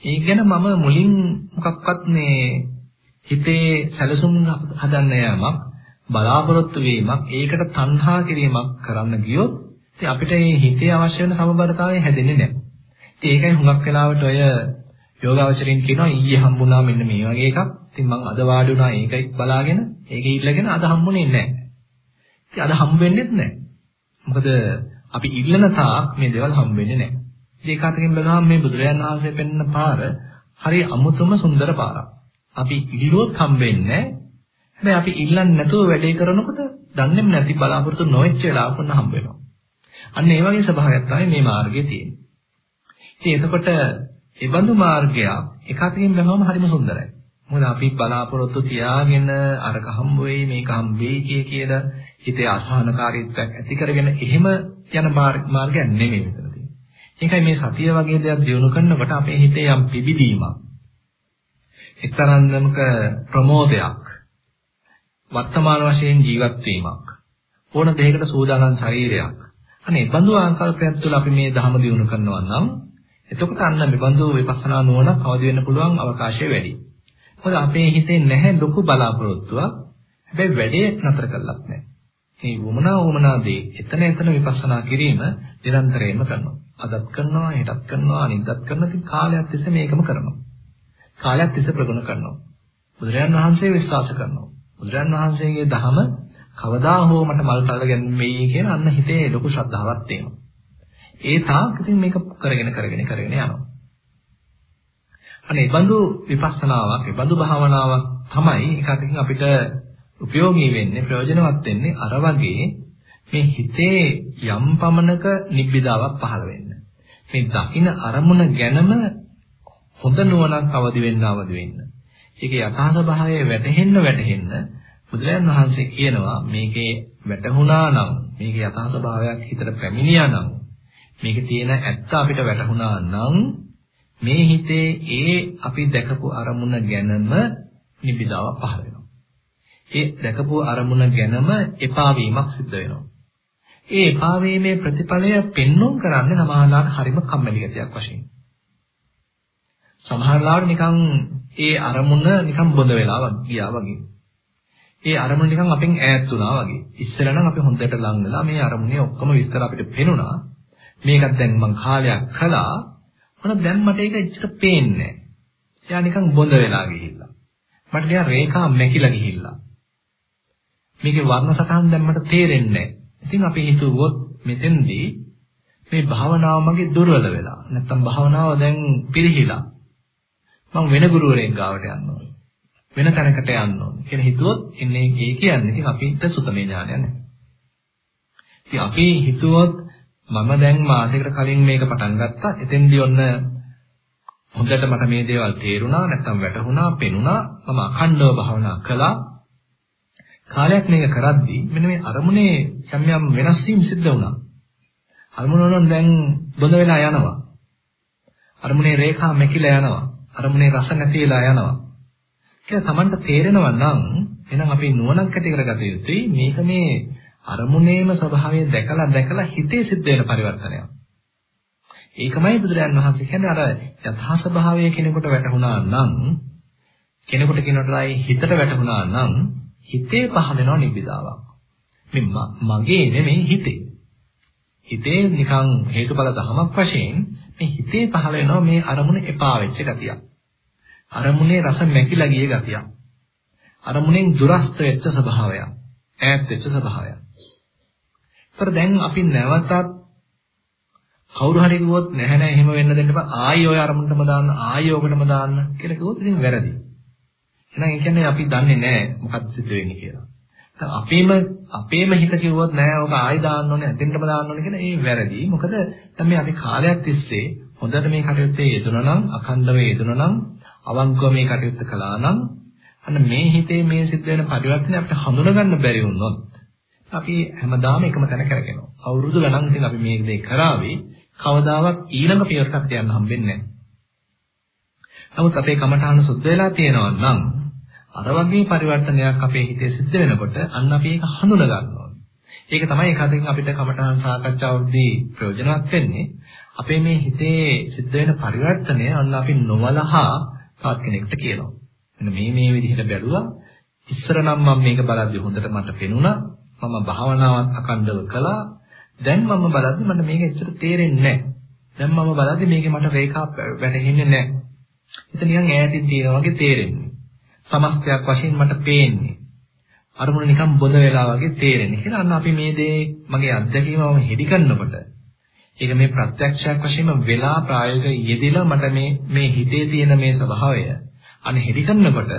[SPEAKER 1] ඒක ගැන මම මුලින් මොකක්වත් මේ හිතේ සැලසුම් හදන්න යාමක් බලාපොරොත්තු වීමක් ඒකට තණ්හා කිරීමක් කරන්න ගියොත් ඉතින් අපිට මේ හිතේ අවශ්‍ය වෙන සමබරතාවය හැදෙන්නේ නැහැ. ඉතින් ඒකයි හුඟක් වෙලාවට ඔය යෝගාවචරින් කියනවා ඊයේ හම්බුණා මෙන්න මේ වගේ එකක්. ඉතින් මං අද වාඩි වුණා ඒකයි බලාගෙන ඒක ඉල්ලගෙන අද හම්බුනේ නැහැ. ඉතින් අද හම්බ වෙන්නේත් නැහැ. මොකද අපි ඉල්ලන තාක් මේ දේවල් හම්බ වෙන්නේ නැහැ. ඒක අතකින් බලනවාම මේ බුදුරජාණන් වහන්සේ පෙන්න පාර හරි අමුතුම සුන්දර පාරක්. අපි ඉල්ලුවොත් හම්බෙන්නේ හැබැයි අපි ඉල්ලන්නේ නැතුව වැඩේ කරනකොට දන්නේම නැති බලාපොරොත්තු නොවෙච්ච වෙලාවක උන්න හම්බ වෙනවා. අන්න ඒ වගේ ස්වභාවයක් තමයි මේ මාර්ගයේ තියෙන්නේ. ඉතින් එතකොට ඒ බඳු මාර්ගයක් එකකින් බැලුවම හරිම සුන්දරයි. මොකද අපි බලාපොරොත්තු තියාගෙන අරක හම්බ වෙයි මේක හම්බ වෙයි කිය කියලා හිතේ අසහනකාරීත්වයක් ඇති කරගෙන එහෙම යන මාර්ගයක් නෙමෙයි මෙතන තියෙන්නේ. ඒකයි මේ සතිය වගේ දේවල් දිනු කරනකොට අපේ හිතේ යම් පිබිදීමක් එක්තරාන්දමක ප්‍රමෝදයක් වර්තමාන වශයෙන් ජීවත් වීමක් ඕන දෙයකට සූදානම් ශරීරයක් අනේ බඳු ආකල්පයක් තුළ අපි මේ ධහම දිනු කරනවා නම් එතකොට අන්න මේ බඳු විපස්සනා නුවණ අවදි වෙන්න පුළුවන් අවකාශය වැඩි. මොකද අපේ හිතේ නැහැ ලොකු බලාපොරොත්තුවක්. හැබැයි වැඩේ නතර කළත් නැහැ. මේ වමනා වමනා දේ එතන එතන විපස්සනා කිරීම නිරන්තරයෙන්ම කරනවා. අදත් කරනවා, හෙටත් කරනවා, අනිද්දාත් කරනවා. ඉතින් කාලයක් තිස්සේ මේකම කරනවා. කාලයක් තිස්සේ ප්‍රගුණ කරනවා. බුදුරජාන් වහන්සේ විශ්වාස කරනවා. බුදුරජාන් වහන්සේගේ දහම කවදා හෝ මට මල් පල්ල ගැනීමයි කියන අන්න හිතේ ලොකු ශ්‍රද්ධාවක් තියෙනවා. ඒ තාක් ඉතින් මේක කරගෙන කරගෙන කරගෙන යනවා. අනේ බඳු විපස්සනාවක්, ඒ බඳු භාවනාවක් තමයි එකකින් අපිට උපයෝගී වෙන්නේ, ප්‍රයෝජනවත් වෙන්නේ අර වගේ මේ හිතේ යම් පමණක නිබ්බිදාවක් පහළ වෙන්න. මේ දකින අරමුණ ගැනම හොඳ නුවණක් අවදි වෙන්න අවදි වෙන්න. ඒකේ යථා ස්වභාවය වැටහෙන්න වැටහෙන්න බුදුරජාන් වහන්සේ කියනවා මේකේ වැටහුණා නම් මේකේ යථා ස්වභාවයක් හිතට පැමිණියා නම් මේකේ තියෙන ඇත්ත අපිට වැටහුණා නම් මේ හිතේ ඒ අපි දැකපු අරමුණ ගැනම නිබිදාවක් පහළ වෙනවා. ඒ දැකපු අරමුණ ගැනම එපා වීමක් සිද්ධ වෙනවා. ඒ එපා වීමේ ප්‍රතිඵලය පෙන්වුම් කරන්නේ සමහරවිට හරිම කම්මැලි ගතියක් වශයෙන්. සමහරවිට නිකන් ඒ අරමුණ නිකන් බොඳ වෙලා ගියා වගේ. ඒ අරමුණ නිකන් අපෙන් ඈත් වුණා වගේ. ඉස්සෙල්ලා නම් අපි හොඳට ලං වෙලා මේ අරමුණේ ඔක්කොම විස්තර අපිට පෙනුණා. මේකත් දැන් මං කාලයක් කළා. මොන දැන් මට ඒක එච්චර පේන්නේ නැහැ. එයා නිකන් බොඳ වෙලා ගිහිල්ලා. මට ටිකක් රේඛා මැකිලා ගිහිල්ලා. මේකේ වර්ණ සටහන් දැන් මට තේරෙන්නේ නැහැ. ඉතින් අපි හිතුවොත් මෙතෙන්දී මේ භාවනාව මගේ දුර්වල වෙලා. නැත්තම් භාවනාව දැන් පිරිහිලා. මම වෙන ගුරුවරයෙක් ගාවට යන්න ඕනේ. වෙන තැනකට යන්න ඕනේ කියලා හිතුවොත් ඉන්නේ ඒ කියන්නේ ඉතින් අපිට සුතමේ ඥානය නැහැ. ඉතින් අපි හිතුවොත් මම දැන් මාසයකට කලින් මේක පටන් ගත්තා. එතෙන්දී ඔන්න හොඳට මට මේ දේවල් තේරුණා නැත්තම් වැටහුණා, පෙනුණා. මම අඛණ්ඩව භාවනා කළා. කාලයක් මේක කරද්දී මෙන්න මේ අරමුණේ යම් යම් වෙනස් වීම් සිද්ධ වුණා. අරමුණ වල දැන් බොඳ වෙලා යනවා. අරමුණේ රේඛා මැකිලා යනවා. අරමුණේ රස නැතිලා යනවා. කියලා Tamanට තේරෙනවා නම් එහෙනම් අපි නුවණක් ඇති කරගත යුතුයි. මේක මේ අරමුණේම ස්වභාවය දැකලා දැකලා හිතේ සිද්ධ වෙන පරිවර්තනයක්. ඒකමයි බුදුරජාන් වහන්සේ කියන්නේ අර යථා ස්වභාවය කෙනෙකුට වැටහුණා නම් කෙනෙකුට කෙනෙකුටයි හිතට වැටහුණා නම් හිතේ පහළෙනව නිබ්බිදාවක්. මේ මගේ නෙමෙයි හිතේ. හිතේ නිකන් හේතුඵල ධමයක් වශයෙන් මේ හිතේ පහළ වෙනවා මේ අරමුණ එපා වෙච්ච ගතියක්. අරමුණේ රස මැකිලා ගිය ගතියක්. අරමුණෙන් දුරස්ත වෙච්ච ස්වභාවයක්. ඈත් වෙච්ච ස්වභාවයක්. ඒතර දැන් අපි නැවතත් කවුරු හරි කිව්වොත් නැහැ නැහැ එහෙම වෙන්න දෙන්න බෑ ආයි ඔය අරමුණටම දාන්න ආයි ඕකටම දාන්න කියලා කිව්වොත් ඉතින් වැරදි. එහෙනම් ඒ කියන්නේ අපි දන්නේ නැහැ මොකක්ද සිද්ධ වෙන්නේ කියලා. අපේම අපේම හිත කිව්වොත් නෑ ඔබ ආයි දාන්න ඕනේ අතෙන්ටම දාන්න ඕනේ කියලා ඒ වැරදි. මොකද දැන් මේ අපි කාලයක් තිස්සේ හොඳට මේ කටයුත්තේ යෙදුණා නම් අඛණ්ඩව යෙදුණා නම් අවංකව මේ කටයුත්ත කළා නම් අන්න මේ හිතේ මේ සිද්ධ වෙන පරිවර්තනය අපිට හඳුනගන්න බැරි වුණොත් අපි හැමදාම එකම තැන කරගෙනවා. අවුරුදු ගණන් ඉතින් අපි මේ දේ කරાવી කවදාවත් ඊළඟ පියවරට අපිට යන්න හම්බෙන්නේ නැහැ. නමුත් අපේ කමඨාන සුද්ධ වෙලා තියෙනවා නම් අර වගේ පරිවර්තනයක් අපේ හිතේ සිද්ධ වෙනකොට අන්න අපි ඒක හඳුන ගන්නවා. ඒක තමයි එකකින් අපිට කමඨාන් සාකච්ඡාවකදී ප්‍රයෝජනවත් වෙන්නේ. අපේ මේ හිතේ සිද්ධ වෙන පරිවර්තනය අන්න අපි නොවලහා තවත් කෙනෙක්ට කියනවා. මෙන්න මේ මේ විදිහට බැලුවා. ඉස්සර නම් මම මේක බලද්දි හොඳට මට පෙනුණා. මම භාවනාවක් අකණ්ඩව කළා. දැන් මම බලද්දි මට මේක ඇත්තට තේරෙන්නේ නැහැ. දැන් මම බලද්දි මේකේ මට රේඛා වැටහෙන්නේ නැහැ. ඒක නිකන් ඈතින් තියෙනවා වගේ තේරෙන්නේ. සමස්තයක් වශයෙන් මට පේන්නේ. අරමුණ නිකන් බොඳ වෙලා වගේ තේරෙන්නේ. කියලා අන්න අපි මේ දේ මගේ අත්දැකීමම හෙඩි කරනකොට ඒක මේ ප්‍රත්‍යක්ෂයක් වශයෙන්ම වෙලා ප්‍රායෝගික යෙදিলা මට මේ මේ හිතේ තියෙන මේ ස්වභාවය අන්න හෙඩි කරනකොට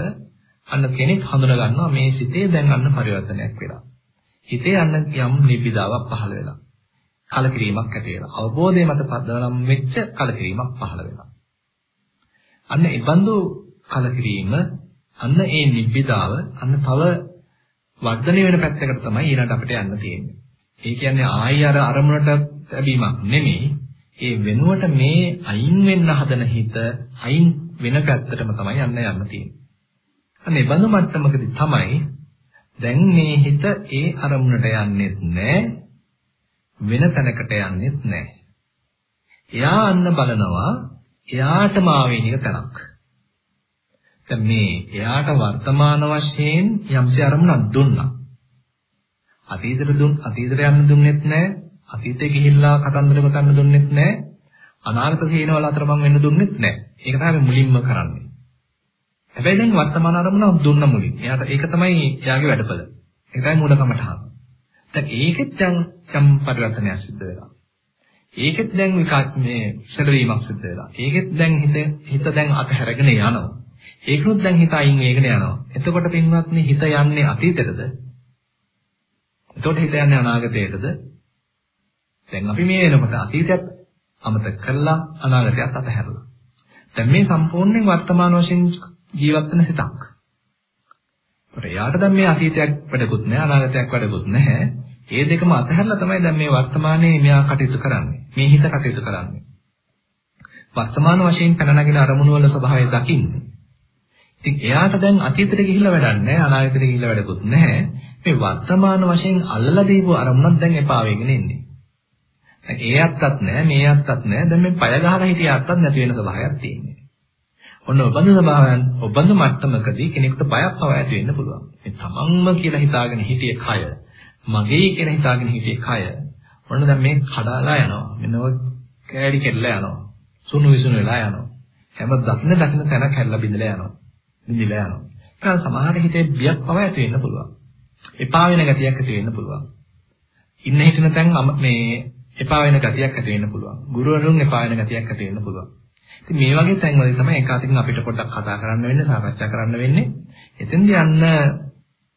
[SPEAKER 1] අන්න කෙනෙක් හඳුනා ගන්නවා මේ සිතේ දැන් අන්න පරිවර්තනයක් වෙලා. හිතේ අන්න යම් නිබ්බිදාවක් පහළ වෙලා. කලකිරීමක් ඇති වෙලා. අවබෝධය මත පදනම් වෙච්ච කලකිරීමක් පහළ වෙලා. අන්න ඒ බඳු කලකිරීම අන්න ඒ නිබ්බිදාව අන්න තව වර්ධනය වෙන පැත්තකට තමයි ඊළඟට අපිට යන්න තියෙන්නේ. ඒ කියන්නේ ආයි අර අරමුණට ලැබීමක් නෙමෙයි. ඒ වෙනුවට මේ අයින් වෙන්න හදන හිත අයින් වෙන පැත්තටම තමයි යන්න යන්න තියෙන්නේ. අනේ බඳු මට්ටමකදී තමයි දැන් මේ හිත ඒ අරමුණට යන්නේත් නැහැ වෙන තැනකට යන්නේත් නැහැ. එයා අන්න බලනවා එයාටම ආවේනික තැනක්. දැන් මේ එයාට වර්තමාන වශයෙන් යම්සේ අරමුණක් දුන්නා. අතීතයට දුන් අතීතයට යන්න දුන්නෙත් නැහැ. අතීතේ ගිහිල්ලා කතන්දර ගොතන්න දුන්නෙත් නැහැ. අනාගත සීනවල අතරමං වෙන්න දුන්නෙත් නැහැ. ඒක තමයි මුලින්ම කරන්නේ. හැබැයි දැන් වර්තමාන අරමුණ දුන්න මුලින්. එයාට ඒක තමයි එයාගේ වැඩපළ. ඒකයි මූලකමටහන. දැන් ඒකෙත් දැන් යම් පරිවර්තනයක් සිද්ධ වෙනවා. ඒකෙත් දැන් මේ සැලවීමක් සිද්ධ වෙලා. ඒකෙත් දැන් හිත හිත දැන් අතහැරගෙන යනවා. ඒකනොත් දැන් හිත අයින් වෙගෙන යනවා. එතකොට පින්වත්නි හිත යන්නේ අතීතයටද? එතකොට හිත යන්නේ අනාගතයටද? දැන් අපි මේ වෙනකොට අතීතයත් අමතක කරලා අනාගතයත් අතහැරලා. දැන් මේ සම්පූර්ණයෙන් වර්තමාන වශයෙන් ජීවත් වෙන හිතක්. ඒකට යාට දැන් මේ අතීතයක් වැඩකුත් නැහැ අනාගතයක් වැඩකුත් නැහැ. ඒ දෙකම අතහැරලා තමයි දැන් මේ වර්තමානයේ මෙයා කටයුතු කරන්නේ. මේ හිත කටයුතු කරන්නේ. වර්තමාන වශයෙන් පැන නගින අරමුණු වල ස්වභාවය දකින්නේ. ඉතින් එයාට දැන් අතීතෙට ගිහිල්ලා වැඩක් නැහැ අනාගතෙට ගිහිල්ලා වැඩකුත් නැහැ. මේ වර්තමාන වශයෙන් අල්ලලා දීපු අරමුණක් දැන් එපා වෙගෙන ඉන්නේ. ඒ අත්තත් නැහැ මේ අත්තත් නැහැ දැන් මේ පය ගහලා හිටිය අත්තත් නැති වෙන ස්වභාවයක් තියෙනවා. ඔන්න ඔබඳු ස්වභාවයන් ඔබඳු මට්ටමකදී කෙනෙකුට බයක් පව ඇති වෙන්න පුළුවන්. මේ තමන්ම කියලා හිතාගෙන හිටිය කය මගේ කියලා හිතාගෙන හිටිය කය ඔන්න දැන් මේ කඩාලා යනවා. මෙන්න ඔය කෑලි කෙල්ලලා යනවා. සුණු විසුණු වෙලා යනවා. හැම දකින්න දකින්න තැන කැල්ලා බිඳලා යනවා. බිඳිලා යනවා. ඒක සමහර හිතේ බියක් පව ඇති වෙන්න පුළුවන්. එපා වෙන ගතියක් ඇති වෙන්න පුළුවන්. ඉන්න හිටින තැන් මේ එපා වෙන ගතියක් ඇති වෙන්න පුළුවන්. ගුරුවරුන් එපා වෙන ගතියක් ඇති වෙන්න පුළුවන්. ඉතින් මේ වගේ තැන්වලදී තමයි එක අතකින් අපිට පොඩ්ඩක් කතා කරන්න වෙන්නේ, සාකච්ඡා කරන්න වෙන්නේ. එතෙන්දී යන්න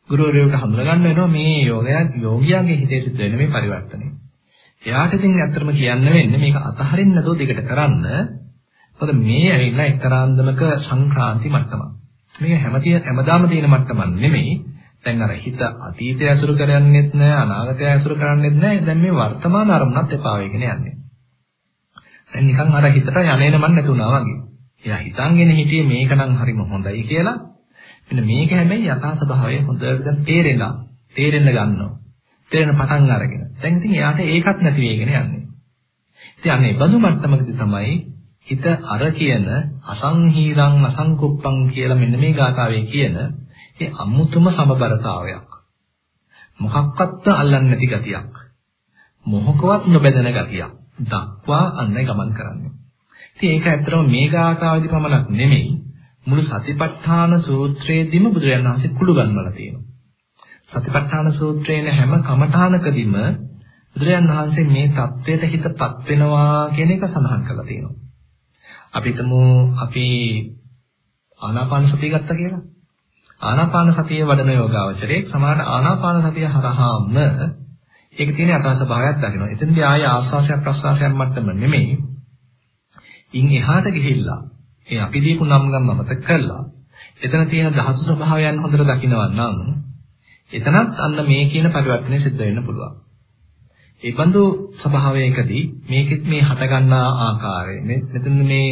[SPEAKER 1] ගුරුවරයෙකුට හඳුනා ගන්න වෙනවා මේ යෝගයා යෝගියාගේ හිතේ සිද්ධ වෙන මේ පරිවර්තනය. එයාට ඉතින් ඇත්තටම කියන්න වෙන්නේ මේක අතහරින්න නැතුව දිගට කරන්න. මොකද මේ ඇවිල්ලා එක්තරාන්දමක සංක්‍රාන්ති මට්ටමක්. මේක හැමතිය හැමදාම තියෙන මට්ටමක් නෙමෙයි. දැන් අර හිත අතීතය ඇසුරු කරන්නේත් නැහැ අනාගතය ඇසුරු කරන්නේත් නැහැ දැන් මේ වර්තමාන අරමුණත් එපා වෙගෙන යන්නේ. දැන් නිකන් අර හිතට යන්නේන මන් නැතුණා වගේ. එයා හිතන්ගෙන හිටියේ මේක නම් හරිම හොඳයි කියලා. මෙන්න මේක හැබැයි යථා ස්වභාවය හොඳට දැන් තේරෙනවා. තේරෙන්න ගන්නවා. තේරෙන පටන් අරගෙන. දැන් ඉතින් එයාට ඒකත් නැති වෙගෙන යන්නේ. ඉතින් අන්නේ බඳු මට්ටමකදී තමයි හිත අර කියන අසංහීරං අසංකුප්පං කියලා මෙන්න මේ ගාථාවේ කියන ඒ අමුතුම සමබරතාවයක්. මොකක්වත් අල්ලන්නේ නැති ගතියක්. මොහකවත් නොබැඳෙන ගතියක්. දක්වා අන්නේ ගමන් කරන්නේ. ඉතින් ඒක ඇත්තටම මේ ගාථාවේදී පමණක් නෙමෙයි මුළු සතිපට්ඨාන සූත්‍රයේදීම බුදුරජාණන් වහන්සේ කුළු ගන්වලා තියෙනවා. සතිපට්ඨාන සූත්‍රයේ හැම කමඨානකදීම බුදුරජාණන් වහන්සේ මේ தත්වයට හිතපත් වෙනවා කියන එක සඳහන් කරලා තියෙනවා. අපි හිතමු අපි ආනාපාන සතිය ගත්තා කියලා. ආනාපාන සතිය වඩන යෝගාවචරයේ සමාන ආනාපාන සතිය හරහාම ඒක තියෙන අතහ ස්වභාවයක් දකිනවා. එතනදී ආය ආස්වාසයක් ප්‍රස්වාසයක් මට්ටම නෙමෙයි. ඉන් එහාට ගිහිල්ලා ඒ අපි දීපු නම් ගම් මතක කරලා එතන තියෙන ධාතු ස්වභාවයන් හොඳට දකිනවා නම් එතනත් අන්න මේ කියන පරිවර්තනය සිද්ධ වෙන්න පුළුවන්. ඒ බඳු ස්වභාවයකදී මේකෙත් මේ හටගන්නා ආකාරය මෙතන මේ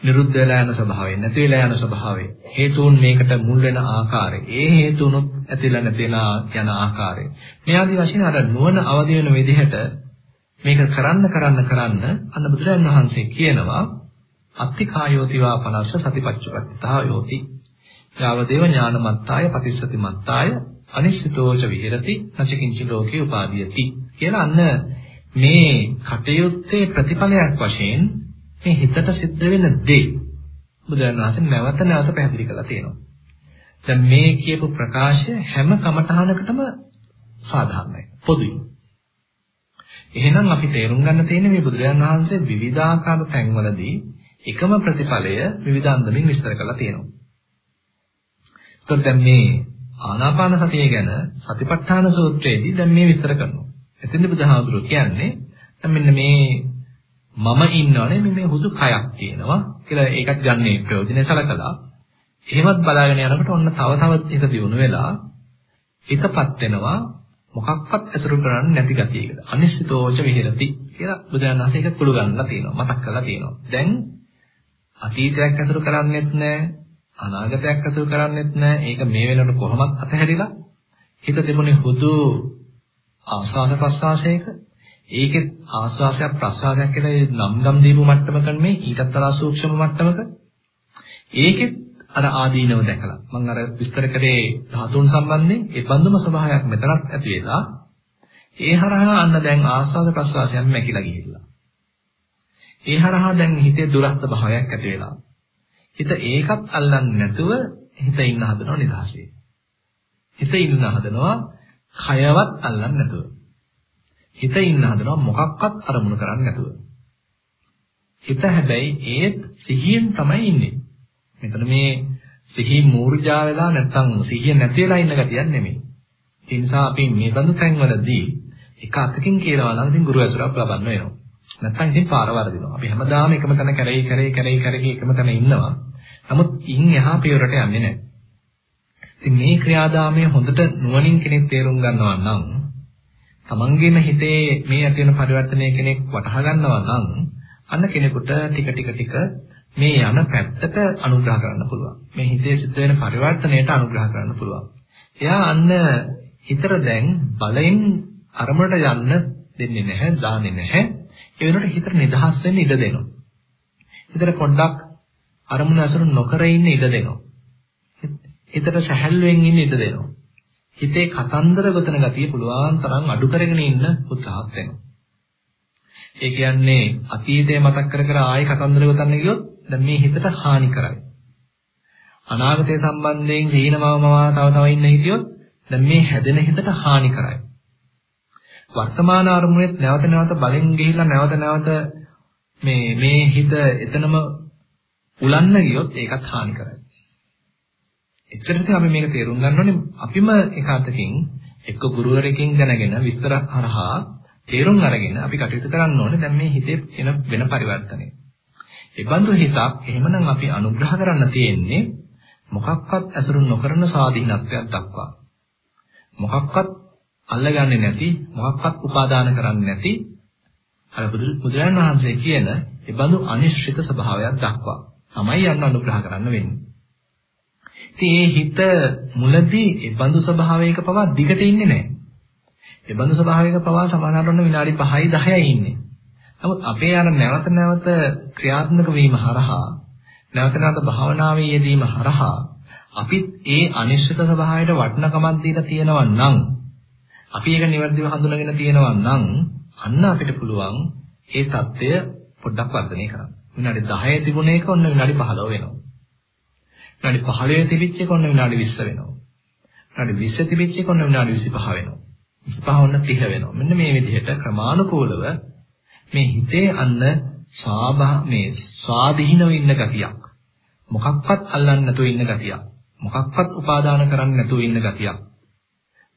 [SPEAKER 1] නිරුද්ධ වෙලා යන ස්වභාවය නැති වෙලා යන ස්වභාවය හේතුන් මේකට මුල් වෙන ආකාරය. ඒ හේතුනුත් ඇතිලා නැතිලා යන ආකාරය. මේ ආදි වශයෙන් අර නුවණ අවදි වෙන විදිහට මේක කරන්න කරන්න කරන්න අන්න බුදුරජාණන් වහන්සේ කියනවා අත්තිකායෝතිවා පනස්ස සතිපච්චපත්තා යෝති යාවදේව ඥානමත්තාය පටිච්චසතිමත්තාය අනිශ්චිතෝච විහෙරති නචකින්චි ලෝකේ උපාදීයති. කියලා අන්න මේ කටයුත්තේ ප්‍රතිඵලයක් වශයෙන් මේ හිතට සිද්ධ වෙන දේ බුදුරජාණන් වහන්සේ නැවත නැවත පැහැදිලි කරලා තියෙනවා. දැන් මේ කියපු ප්‍රකාශය හැම කමඨහනකටම සාධාරණයි. පොදුයි. එහෙනම් අපි තේරුම් ගන්න තියෙන්නේ මේ බුදුරජාණන් වහන්සේ විවිධාකාර තැන්වලදී එකම ප්‍රතිඵලය විවිධ අන්දමින් විස්තර කරලා තියෙනවා. ඒත් දැන් මේ ආනාපාන සතිය ගැන සතිපට්ඨාන සූත්‍රයේදී දැන් මේ විස්තර කරනවා. එතෙන්දී බුදුහාමුදුරුවෝ කියන්නේ දැන් මෙන්න මේ මම ඉන්නවනේ මේ හුදු කයක් තියෙනවා කියලා ඒකත් ගන්නේ ප්‍රයෝජනෙ සලකලා. එහෙමත් බලාගෙන යනකොට ඔන්න තව තවත් හිත දියුණු වෙලා හිතපත් වෙනවා මොකක්වත් ඇසුරු කරන්නේ නැති ගතියකට. අනිශ්චිතෝච විහෙරති කියලා බුදුන් වහන්සේ ඒක කුළු ගන්නලා තියෙනවා මතක් කරලා තියෙනවා. දැන් අතීතයක් ඇසුරු කරන්නේත් නැහැ අනාගතයක් ඇසුරු කරන්නේත් නැහැ ඒක මේ වෙනකොට කොහොමත් අතහැරිලා හිත දෙමුනේ හුදු ආස්වාද ප්‍රසආසයක ඒකේ ආස්වාසයක් ප්‍රසආසයක් කියලා නම් ගම් දීපු මට්ටමක නෙමෙයි ඊටත් වඩා සූක්ෂම මට්ටමක. ඒකෙත් අර ආදීනව දැකලා. මම අර විස්තර කරේ ධාතුන් සම්බන්ධයෙන් ඒ බඳුම ස්වභාවයක් මෙතනත් ඇති වෙලා ඒ හරහා අන්න දැන් ආස්වාද ප්‍රසආසයන් මැකිලා ගිහිල්ලා. ඒ හරහා දැන් හිතේ දුරස්ත භාවයක් ඇති වෙලා. හිත ඒකත් අල්ලන්නේ නැතුව හිත ඉන්න හදනව නිදහසේ. හිත ඉන්න හදනවා කයවත් අල්ලන්නේ නැතුව හිත ඉන්න හදනවා මොකක්වත් අරමුණු කරන්නේ නැතුව. හිත හැබැයි ඒත් සිහියෙන් තමයි ඉන්නේ. මෙතන මේ සිහි මූර්ජා වෙලා නැත්තම් සිහිය නැති වෙලා ඉන්න ගතියක් නෙමෙයි. ඒ නිසා අපි මේ බඳු තැන්වලදී එක අතකින් කියනවා නම් ඉතින් ගුරු ඇසුරක් ලබන්න වෙනවා. නැත්තම් ඉතින් පාර වර්ධිනවා. අපි හැමදාම එකම තැන කරේ කරේ කරේ කරේ එකම තැන ඉන්නවා. නමුත් ඉන් එහා පියවරට යන්නේ නැහැ. ඉතින් මේ ක්‍රියාදාමය හොඳට නුවණින් කෙනෙක් තේරුම් ගන්නවා නම් තමන්ගේම හිතේ මේ ඇති වෙන පරිවර්තනය කෙනෙක් වටහා ගන්නවා නම් අන්න කෙනෙකුට ටික ටික ටික මේ යන පැත්තට අනුග්‍රහ කරන්න පුළුවන්. මේ හිතේ සිද්ධ වෙන පරිවර්තනයට අනුග්‍රහ කරන්න පුළුවන්. එයා අන්න හිතට දැන් බලෙන් අරමුණට යන්න දෙන්නේ නැහැ, දාන්නේ නැහැ. ඒ වෙනකොට හිතට නිදහස් වෙන්න ඉඩ දෙනවා. හිතට පොඩ්ඩක් අරමුණ අසුරු නොකර ඉන්න ඉඩ දෙනවා. හිතට සැහැල්ලුවෙන් ඉන්න ඉඩ දෙනවා. හිතේ කතන්දර ගොතන ගතිය පුළුවන් තරම් අඩු කරගෙන ඉන්න උත්සාහත් වෙනවා. ඒ කියන්නේ අතීතය මතක් කර කර ආයෙ කතන්දර ගොතන්න ගියොත් දැන් මේ හිතට හානි කරයි. අනාගතය සම්බන්ධයෙන් සීනමව මවා තව තව ඉන්න හිතියොත් දැන් මේ හැදෙන හිතට හානි කරයි. වර්තමාන අරමුණෙත් නැවත නැවත බලෙන් ගිහිල්ලා නැවත නැවත මේ මේ හිත එතනම උලන්න ගියොත් ඒකත් හානි කරයි. එච්චරට අපි මේක තේරුම් ගන්න ඕනේ අපිම එකාතකින් එක්ක ගුරුවරයෙක්ගෙන් දැනගෙන විස්තර හරහා තේරුම් අරගෙන අපි කටයුතු කරන්න ඕනේ දැන් මේ හිතේ එන වෙන පරිවර්තනය. ඒ බඳු හිතක් එහෙමනම් අපි අනුග්‍රහ කරන්න තියෙන්නේ මොකක්වත් ඇසුරු නොකරන ස්වාධීනත්වයක් දක්වා. මොකක්වත් අල්ලගන්නේ නැති, මොකක්වත් උපාදාන කරන්නේ නැති අර බුදුරජාණන් වහන්සේ කියන ඒ බඳු අනිශ්චිත ස්වභාවයක් දක්වා තමයි යන්න අනුග්‍රහ කරන්න වෙන්නේ. ඉතින් මේ හිත මුලදී ඒ බඳු ස්වභාවයක පවා දිගට ඉන්නේ නැහැ. ඒ බඳු ස්වභාවයක පවා සමානතරව විනාඩි 5යි 10යි ඉන්නේ. නමුත් අපේ අර නැවත නැවත ක්‍රියාත්මක වීම හරහා නැවත නැවත භාවනාවේ යෙදීම හරහා අපිත් ඒ අනිශ්චිත ස්වභාවයට වටිනකමක් දීලා තියෙනවා නම් අපි ඒක නිවැරදිව හඳුනාගෙන තියෙනවා නම් අන්න අපිට පුළුවන් ඒ தත්ත්වය පොඩ්ඩක් වර්ධනය කරන්න. විනාඩි 10 තිබුණ එක ඔන්න විනාඩි 15 වෙනවා. විනාඩි 15 තිබිච්ච එක ඔන්න විනාඩි 20 වෙනවා. විනාඩි 20 තිබිච්ච එක ඔන්න විනාඩි 25 වෙනවා. 25 ඔන්න 30 වෙනවා. මෙන්න මේ විදිහට ක්‍රමානුකූලව මේ හිතේ අන්න සාභා මේ ස්වාධීනව ඉන්න ගතියක්. මොකක්වත් අල්ලන්න නැතුව ඉන්න ගතියක්. මොකක්වත් උපාදාන කරන්නේ නැතුව ඉන්න ගතියක්.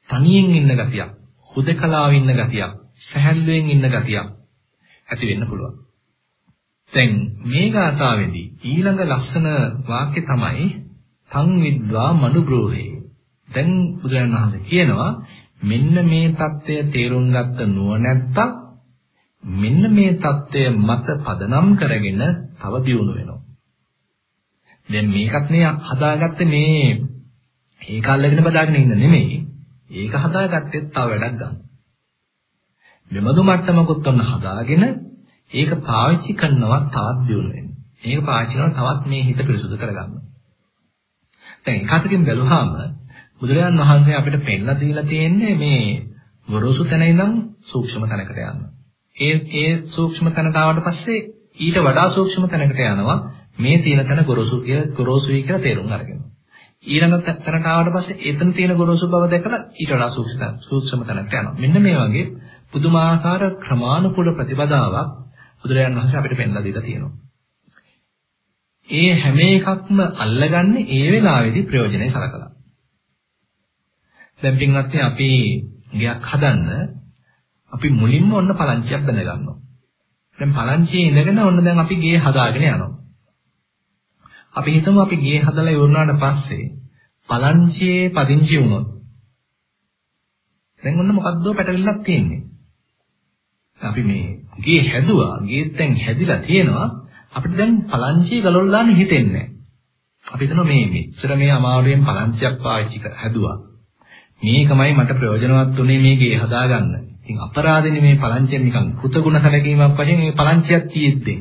[SPEAKER 1] තනියෙන් ඉන්න ගතියක්. හුදකලාව ඉන්න ගතියක්. සැහැල්ලුවෙන් ඉන්න ගතියක් ඇති වෙන්න පුළුවන්. දැන් මේ ගාථාවේදී ඊළඟ ලස්සන වාක්‍ය තමයි තං විද්වා මනුග්‍රෝහේ. දැන් බුදුරජාණන් වහන්සේ කියනවා මෙන්න මේ தත්ත්වය තේරුම් ගත්ත නුවණැත්තක් මෙන්න මේ தත්ත්වය මත පදනම් කරගෙන තව දියුණු වෙනවා. දැන් මේකත් නේ හදාගත්තේ මේ ඒක අල්ලගෙන බදාගෙන ඉන්න නෙමෙයි. ඒක හදාගත්තෙත් තව වැඩක් ගන්න. මෙමදු මට්ටමකුත් ඔන්න හදාගෙන ඒක පාවිච්චි කරනවා තවත් දියුණු වෙන්න. මේක පාවිච්චි කරනවා තවත් මේ හිත පිරිසුදු කරගන්න. දැන් එකතකින් බැලුවාම බුදුරජාන් වහන්සේ අපිට පෙන්ලා දීලා තියෙන්නේ මේ ගොරෝසු තැන ඉඳන් සූක්ෂම තැනකට යන්න. ඒ ඒ සූක්ෂම තැනට ආවට පස්සේ ඊට වඩා සූක්ෂම තැනකට යනවා මේ තියෙන තැන ගොරෝසු කියලා ගොරෝසුයි කියලා තේරුම් අරගෙන. ඊළඟ තැනට ආවට පස්සේ එතන තියෙන ගොරෝසු බව දැකලා ඊට වඩා සූක්ෂම සූක්ෂම තැනකට යනවා. මෙන්න මේ වගේ පුදුමාකාර ක්‍රමානුකූල ප්‍රතිපදාවක් බුදුරජාණන් වහන්සේ අපිට පෙන්ලා දීලා තියෙනවා. ඒ හැම එකක්ම අල්ලගන්නේ ඒ වෙලාවේදී ප්‍රයෝජනෙයි සලකලා. දැන් පින්වත්නි අපි ගයක් හදන්න අපි මුලින්ම ඔන්න පලංචියක් බඳ ගන්නවා. දැන් පලංචියේ ඉඳගෙන ඔන්න දැන් අපි ගේ හදාගෙන යනවා. අපි හිතමු අපි ගේ හදලා ඉවරනාට පස්සේ පලංචියේ පදිංචි වුණොත් දැන් ඔන්න මොකද්ද පැටලෙන්නක් තියෙන්නේ. අපි මේ ගේ හැදුවා, ගේත් දැන් හැදිලා තියෙනවා. අපිට දැන් පලංචිය ගලවලා දාන්න හිතෙන්නේ නැහැ. අපි හිතනවා මේ මෙච්චර මේ අමාරුවෙන් පලංචියක් පාවිච්චි කර හැදුවා. මේකමයි මට ප්‍රයෝජනවත් උනේ මේ ගේ හදාගන්න. ඉතින් අපරාධෙනේ මේ පලංචියෙන් නිකන් කෘතගුණ සැලකීමක් වශයෙන් මේ පලංචියක් තියෙද්දී.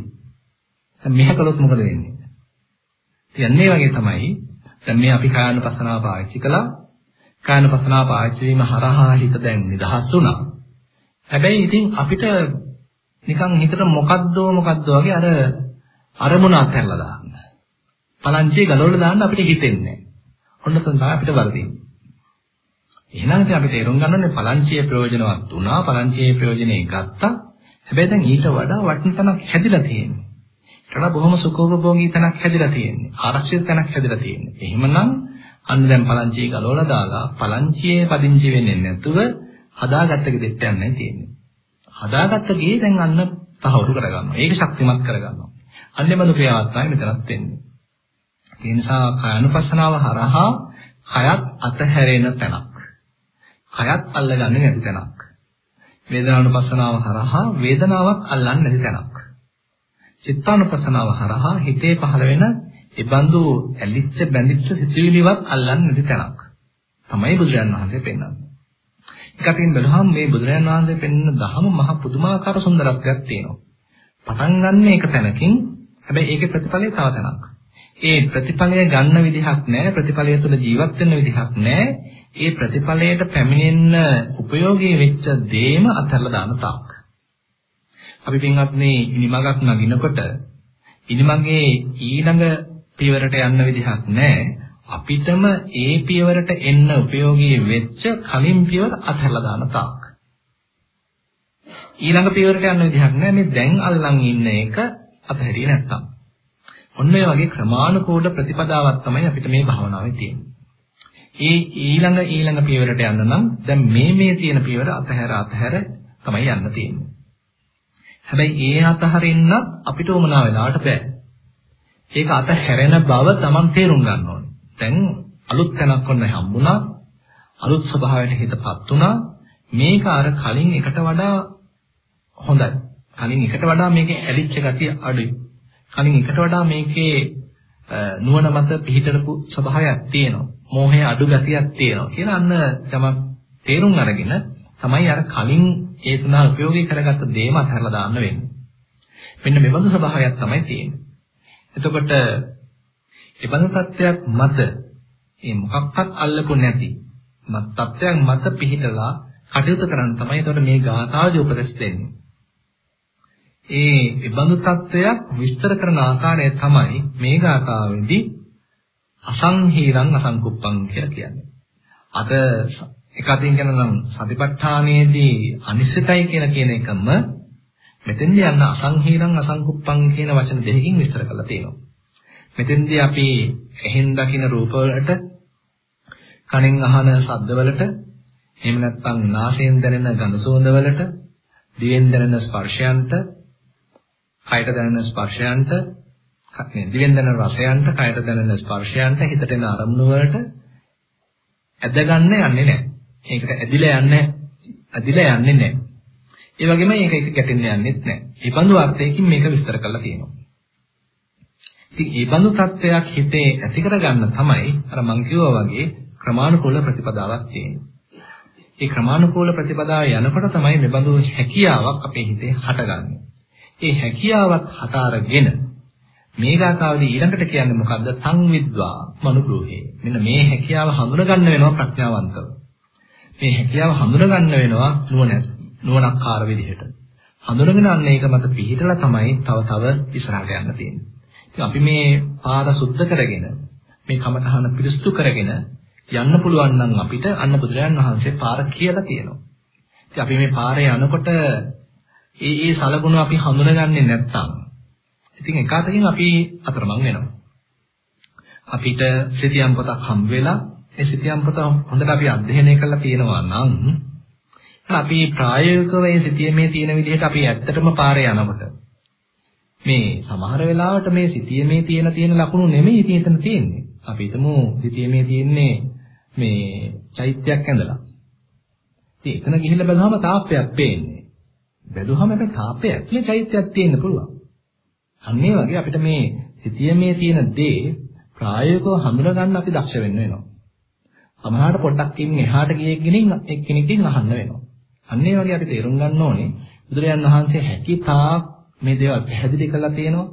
[SPEAKER 1] දැන් මෙහෙ කළොත් මොකද වෙන්නේ? ඉතින් මේ වගේ තමයි දැන් මේ අපි කායනුපසනාව පාවිච්චි කළා. කායනුපසනාව පාවිච්චි වීම හරහා හිත දැන් නිදහස් වුණා. හැබැයි ඉතින් අපිට නිකන් හිතට මොකද්දෝ මොකද්දෝ වගේ අර අරමුණ අත්හැරලා දාන්න. පලංචිය ගලවලා දාන්න අපිට හිතෙන්නේ නැහැ. ඔන්න තමයි අපිට වරදින්නේ. එහෙනම් ඉතින් අපි තේරුම් ගන්න ඕනේ පලංචියේ ප්‍රයෝජනවත් වුණා පලංචියේ ප්‍රයෝජනේ ගත්තා. හැබැයි දැන් ඊට වඩා වටින තැනක් හැදිලා තියෙන්නේ. ඊට වඩා බොහොම සුඛෝපභෝගී තැනක් හැදිලා තියෙන්නේ. ආරක්ෂිත තැනක් හැදිලා තියෙන්නේ. එහෙමනම් අන්න දැන් පලංචිය ගලවලා දාලා පලංචියේ පදිංචි වෙන්නේ නැතුව හදාගත්ත ගෙදෙට්ට යන්නයි තියෙන්නේ. හදාගත්ත ගේ දැන් අන්න තහවුරු කරගන්නවා. ඒක ශක්තිමත් කරගන්නවා. අන්නේ බඳු ක්‍රියාවක් තමයි මෙතනත් වෙන්නේ. ඒ නිසා කායනුපස්සනාව හරහා කයත් අතහැරෙන තැනක්. කයත් අල්ලගන්නේ නැති තැනක්. වේදනානුපස්සනාව හරහා වේදනාවක් අල්ලන්නේ නැති තැනක්. චිත්තානුපස්සනාව හරහා හිතේ පහළ වෙන ඉබඳු ඇලිච්ච බැඳිච්ච සිතුවිලිවත් අල්ලන්නේ නැති තැනක්. තමයි බුදුරජාණන් වහන්සේ පෙන්වන්නේ. එකකින් බලහම මේ බුදුරජාණන් වහන්සේ පෙන්වන දහම මහ පුදුමාකාර සුන්දරත්වයක් තියෙනවා. පටන් ගන්න එක තැනකින් හැබැයි ඒකේ ප්‍රතිඵලය තව තැනක්. ඒ ප්‍රතිඵලය ගන්න විදිහක් නැහැ ප්‍රතිඵලය තුළ ජීවත් වෙන්න විදිහක් නැහැ ඒ ප්‍රතිඵලයට පැමිණෙන්න උපයෝගී වෙච්ච දේම අතහැරලා දාන තාක් අපි පින්වත්නි ඉනිමගක් නගිනකොට ඉනිමගේ ඊළඟ පියවරට යන්න විදිහක් නැහැ අපිටම ඒ පියවරට එන්න උපයෝගී වෙච්ච කලින් පියවර අතහැරලා දාන තාක් ඊළඟ පියවරට යන්න විදිහක් නැහැ මේ දැන් අල්ලන් ඉන්න එක අතහැරියේ නැත්තම් ඔන්න ඔය වගේ ක්‍රමානුකූල ප්‍රතිපදාවක් තමයි අපිට මේ භාවනාවේ තියෙන්නේ. ඒ ඊළඟ ඊළඟ පියවරට යන්න නම් දැන් මේ මේ තියෙන පියවර අතහැර අතහැර තමයි යන්න තියෙන්නේ. හැබැයි ඒ අතහරින්න අපිට උමනා වෙලාවට බෑ. ඒක අතහැරෙන බව Taman තේරුම් ගන්න ඕනේ. දැන් අලුත් තැනක් ඔන්න හම්බුණා. අලුත් ස්වභාවයට හිතපත් වුණා. මේක අර කලින් එකට වඩා හොඳයි. කලින් එකට වඩා මේකේ ඇලිච්ච ගතිය අඩුයි. කලින් එකට වඩා මේකේ නුවණ මත පිහිටලපු ස්වභාවයක් තියෙනවා. මෝහය අඩු ගතියක් තියෙනවා කියලා අන්න තමක් තේරුම් අරගෙන තමයි අර කලින් ඒ සඳහා ප්‍රයෝගී කරගත්ත දේම අතහැරලා දාන්න වෙන්නේ. මෙන්න මෙබඳු ස්වභාවයක් තමයි තියෙන්නේ. එතකොට එබඳු තත්ත්වයක් මත මේ මොකක්වත් අල්ලපු නැති මත් තත්ත්වයක් මත පිහිටලා කටයුතු කරන්න තමයි එතකොට මේ ගාථාවේ උපදෙස් දෙන්නේ. ඒ බඳු තත්වයක් විස්තර කරන ආකාරය තමයි මේ ගාථාවේදී අසංහීරං අසංකුප්පං කියලා කියන්නේ. අද එක අතින් කියනනම් සතිපට්ඨානයේදී අනිශ්චිතයි කියලා කියන එකම මෙතෙන්දී යන අසංහීරං අසංකුප්පං කියන වචන දෙකකින් විස්තර කරලා තියෙනවා. මෙතෙන්දී අපි එහෙන් දකින රූප වලට කනෙන් අහන ශබ්ද වලට එහෙම නැත්නම් නාසයෙන් දැනෙන ගඳ සුවඳ වලට දිවෙන් දැනෙන ස්පර්ශයන්ට කයට දැනෙන ස්පර්ශයන්ට දිවෙන් දැනෙන රසයන්ට කයට දැනෙන ස්පර්ශයන්ට හිතට එන අරමුණු වලට ඇදගන්න යන්නේ නැහැ. ඒකට ඇදිලා යන්නේ ඇදිලා යන්නේ නැහැ. ඒ වගේම ඒක එක ගැටෙන්න යන්නේත් නැහැ. ඒ බඳු අර්ථයකින් මේක විස්තර කරලා තියෙනවා. ඉතින් මේ බඳු තත්වයක් හිතේ ඇති කරගන්න තමයි අර මං කිව්වා වගේ ක්‍රමානුකූල ප්‍රතිපදාවක් තියෙන්නේ. ඒ ක්‍රමානුකූල ප්‍රතිපදාව යනකොට තමයි මේ බඳු හැකියාවක් අපේ හිතේ හටගන්නේ. ඒ හැකියාවත් හට අරගෙන මේ ගාථාවේදී ඊළඟට කියන්නේ මොකද්ද? සංවිද්වා මනුග්‍රෝහේ. මෙන්න මේ හැකියාව හඳුනගන්න වෙනවා ප්‍රඥාවන්තව. මේ හැකියාව හඳුනගන්න වෙනවා නුවණ නුවණක්කාර විදිහට. හඳුනගෙන අන්න ඒක මත පිළිහිටලා තමයි තව තව ඉස්සරහට යන්න තියෙන්නේ. ඉතින් අපි මේ පාර සුද්ධ කරගෙන මේ කමතහන පිරිසුදු කරගෙන යන්න පුළුවන් නම් අපිට අන්න බුදුරජාන් වහන්සේ පාර කියලා තියෙනවා. ඉතින් අපි මේ පාරේ යනකොට ඒ ඒ සලකුණු අපි හඳුනගන්නේ නැත්නම් ඉතින් එකwidehatකින් අපි අතරමං වෙනවා. අපිට සිතියම් පොතක් හම්බ වෙලා ඒ සිතියම් පොත හොඳට අපි අධ්‍යයනය කරලා තියෙනවා නම් අපි ප්‍රායෝගිකව මේ සිතියමේ තියෙන විදිහට අපි ඇත්තටම පාරේ යනකොට මේ සමහර වෙලාවට මේ සිතියමේ තියෙන තියෙන ලකුණු නෙමෙයි ඉතින් එතන තියෙන්නේ. අපි හිතමු සිතියමේ තියෙන්නේ මේ චෛත්‍යයක් ඇඳලා. ඉතින් එතන ගිහිල්ලා බලනවාම තාප්පයක් පේන්නේ. බැලුවම අපේ තාපේ ඇතුලේ චෛත්‍යයක් තියෙන්න පුළුවන්. අන්න ඒ වගේ අපිට මේ සිතියමේ තියෙන දේ ප්‍රායෝගිකව හඳුනා ගන්න අපි දක්ෂ වෙන්න වෙනවා. සමහරට පොඩ්ඩක් ඉන්න එහාට ගියෙක්ගෙනින් එක්කෙනෙක්ගෙන් අහන්න වෙනවා. අන්න ඒ වගේ අපි තේරුම් ගන්න ඕනේ බුදුරජාන් වහන්සේ හැකි තාක් මේ දේවල් පැහැදිලි කරලා තියෙනවා.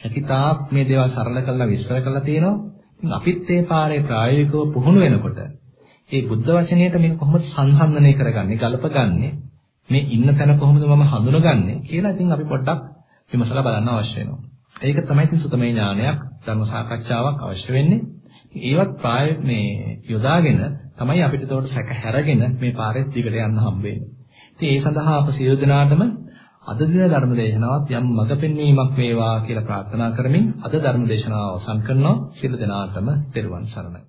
[SPEAKER 1] හැකි තාක් මේ දේවල් සරල කරලා විස්තර කරලා තියෙනවා. ඉතින් අපිත් මේ පාරේ ප්‍රායෝගිකව පුහුණු වෙනකොට මේ බුද්ධ වචනයට මේක කොහොමද සංසන්දනය කරගන්නේ, ගලපගන්නේ මේ ඉන්න තැන කොහොමද මම හඳුනගන්නේ කියලා ඉතින් අපි පොඩ්ඩක් විමසලා බලන්න අවශ්‍ය වෙනවා. ඒක තමයි ඉතින් සුතමේ ඥානයක් ධර්ම සාකච්ඡාවක් අවශ්‍ය වෙන්නේ. ඒවත් ප්‍රාය මේ යොදාගෙන තමයි අපිට ඒකට සැක හැරගෙන මේ පාරේ දිගට යන්න හම්බ වෙන්නේ. ඉතින් ඒ සඳහා අප සියලු දෙනාටම අද දින ධර්ම දේශනාවත් යම් මඟ පෙන්වීමක් වේවා කියලා ප්‍රාර්ථනා කරමින් අද ධර්ම දේශනාව අවසන් කරනවා. සියලු දෙනාටම තෙරුවන් සරණයි.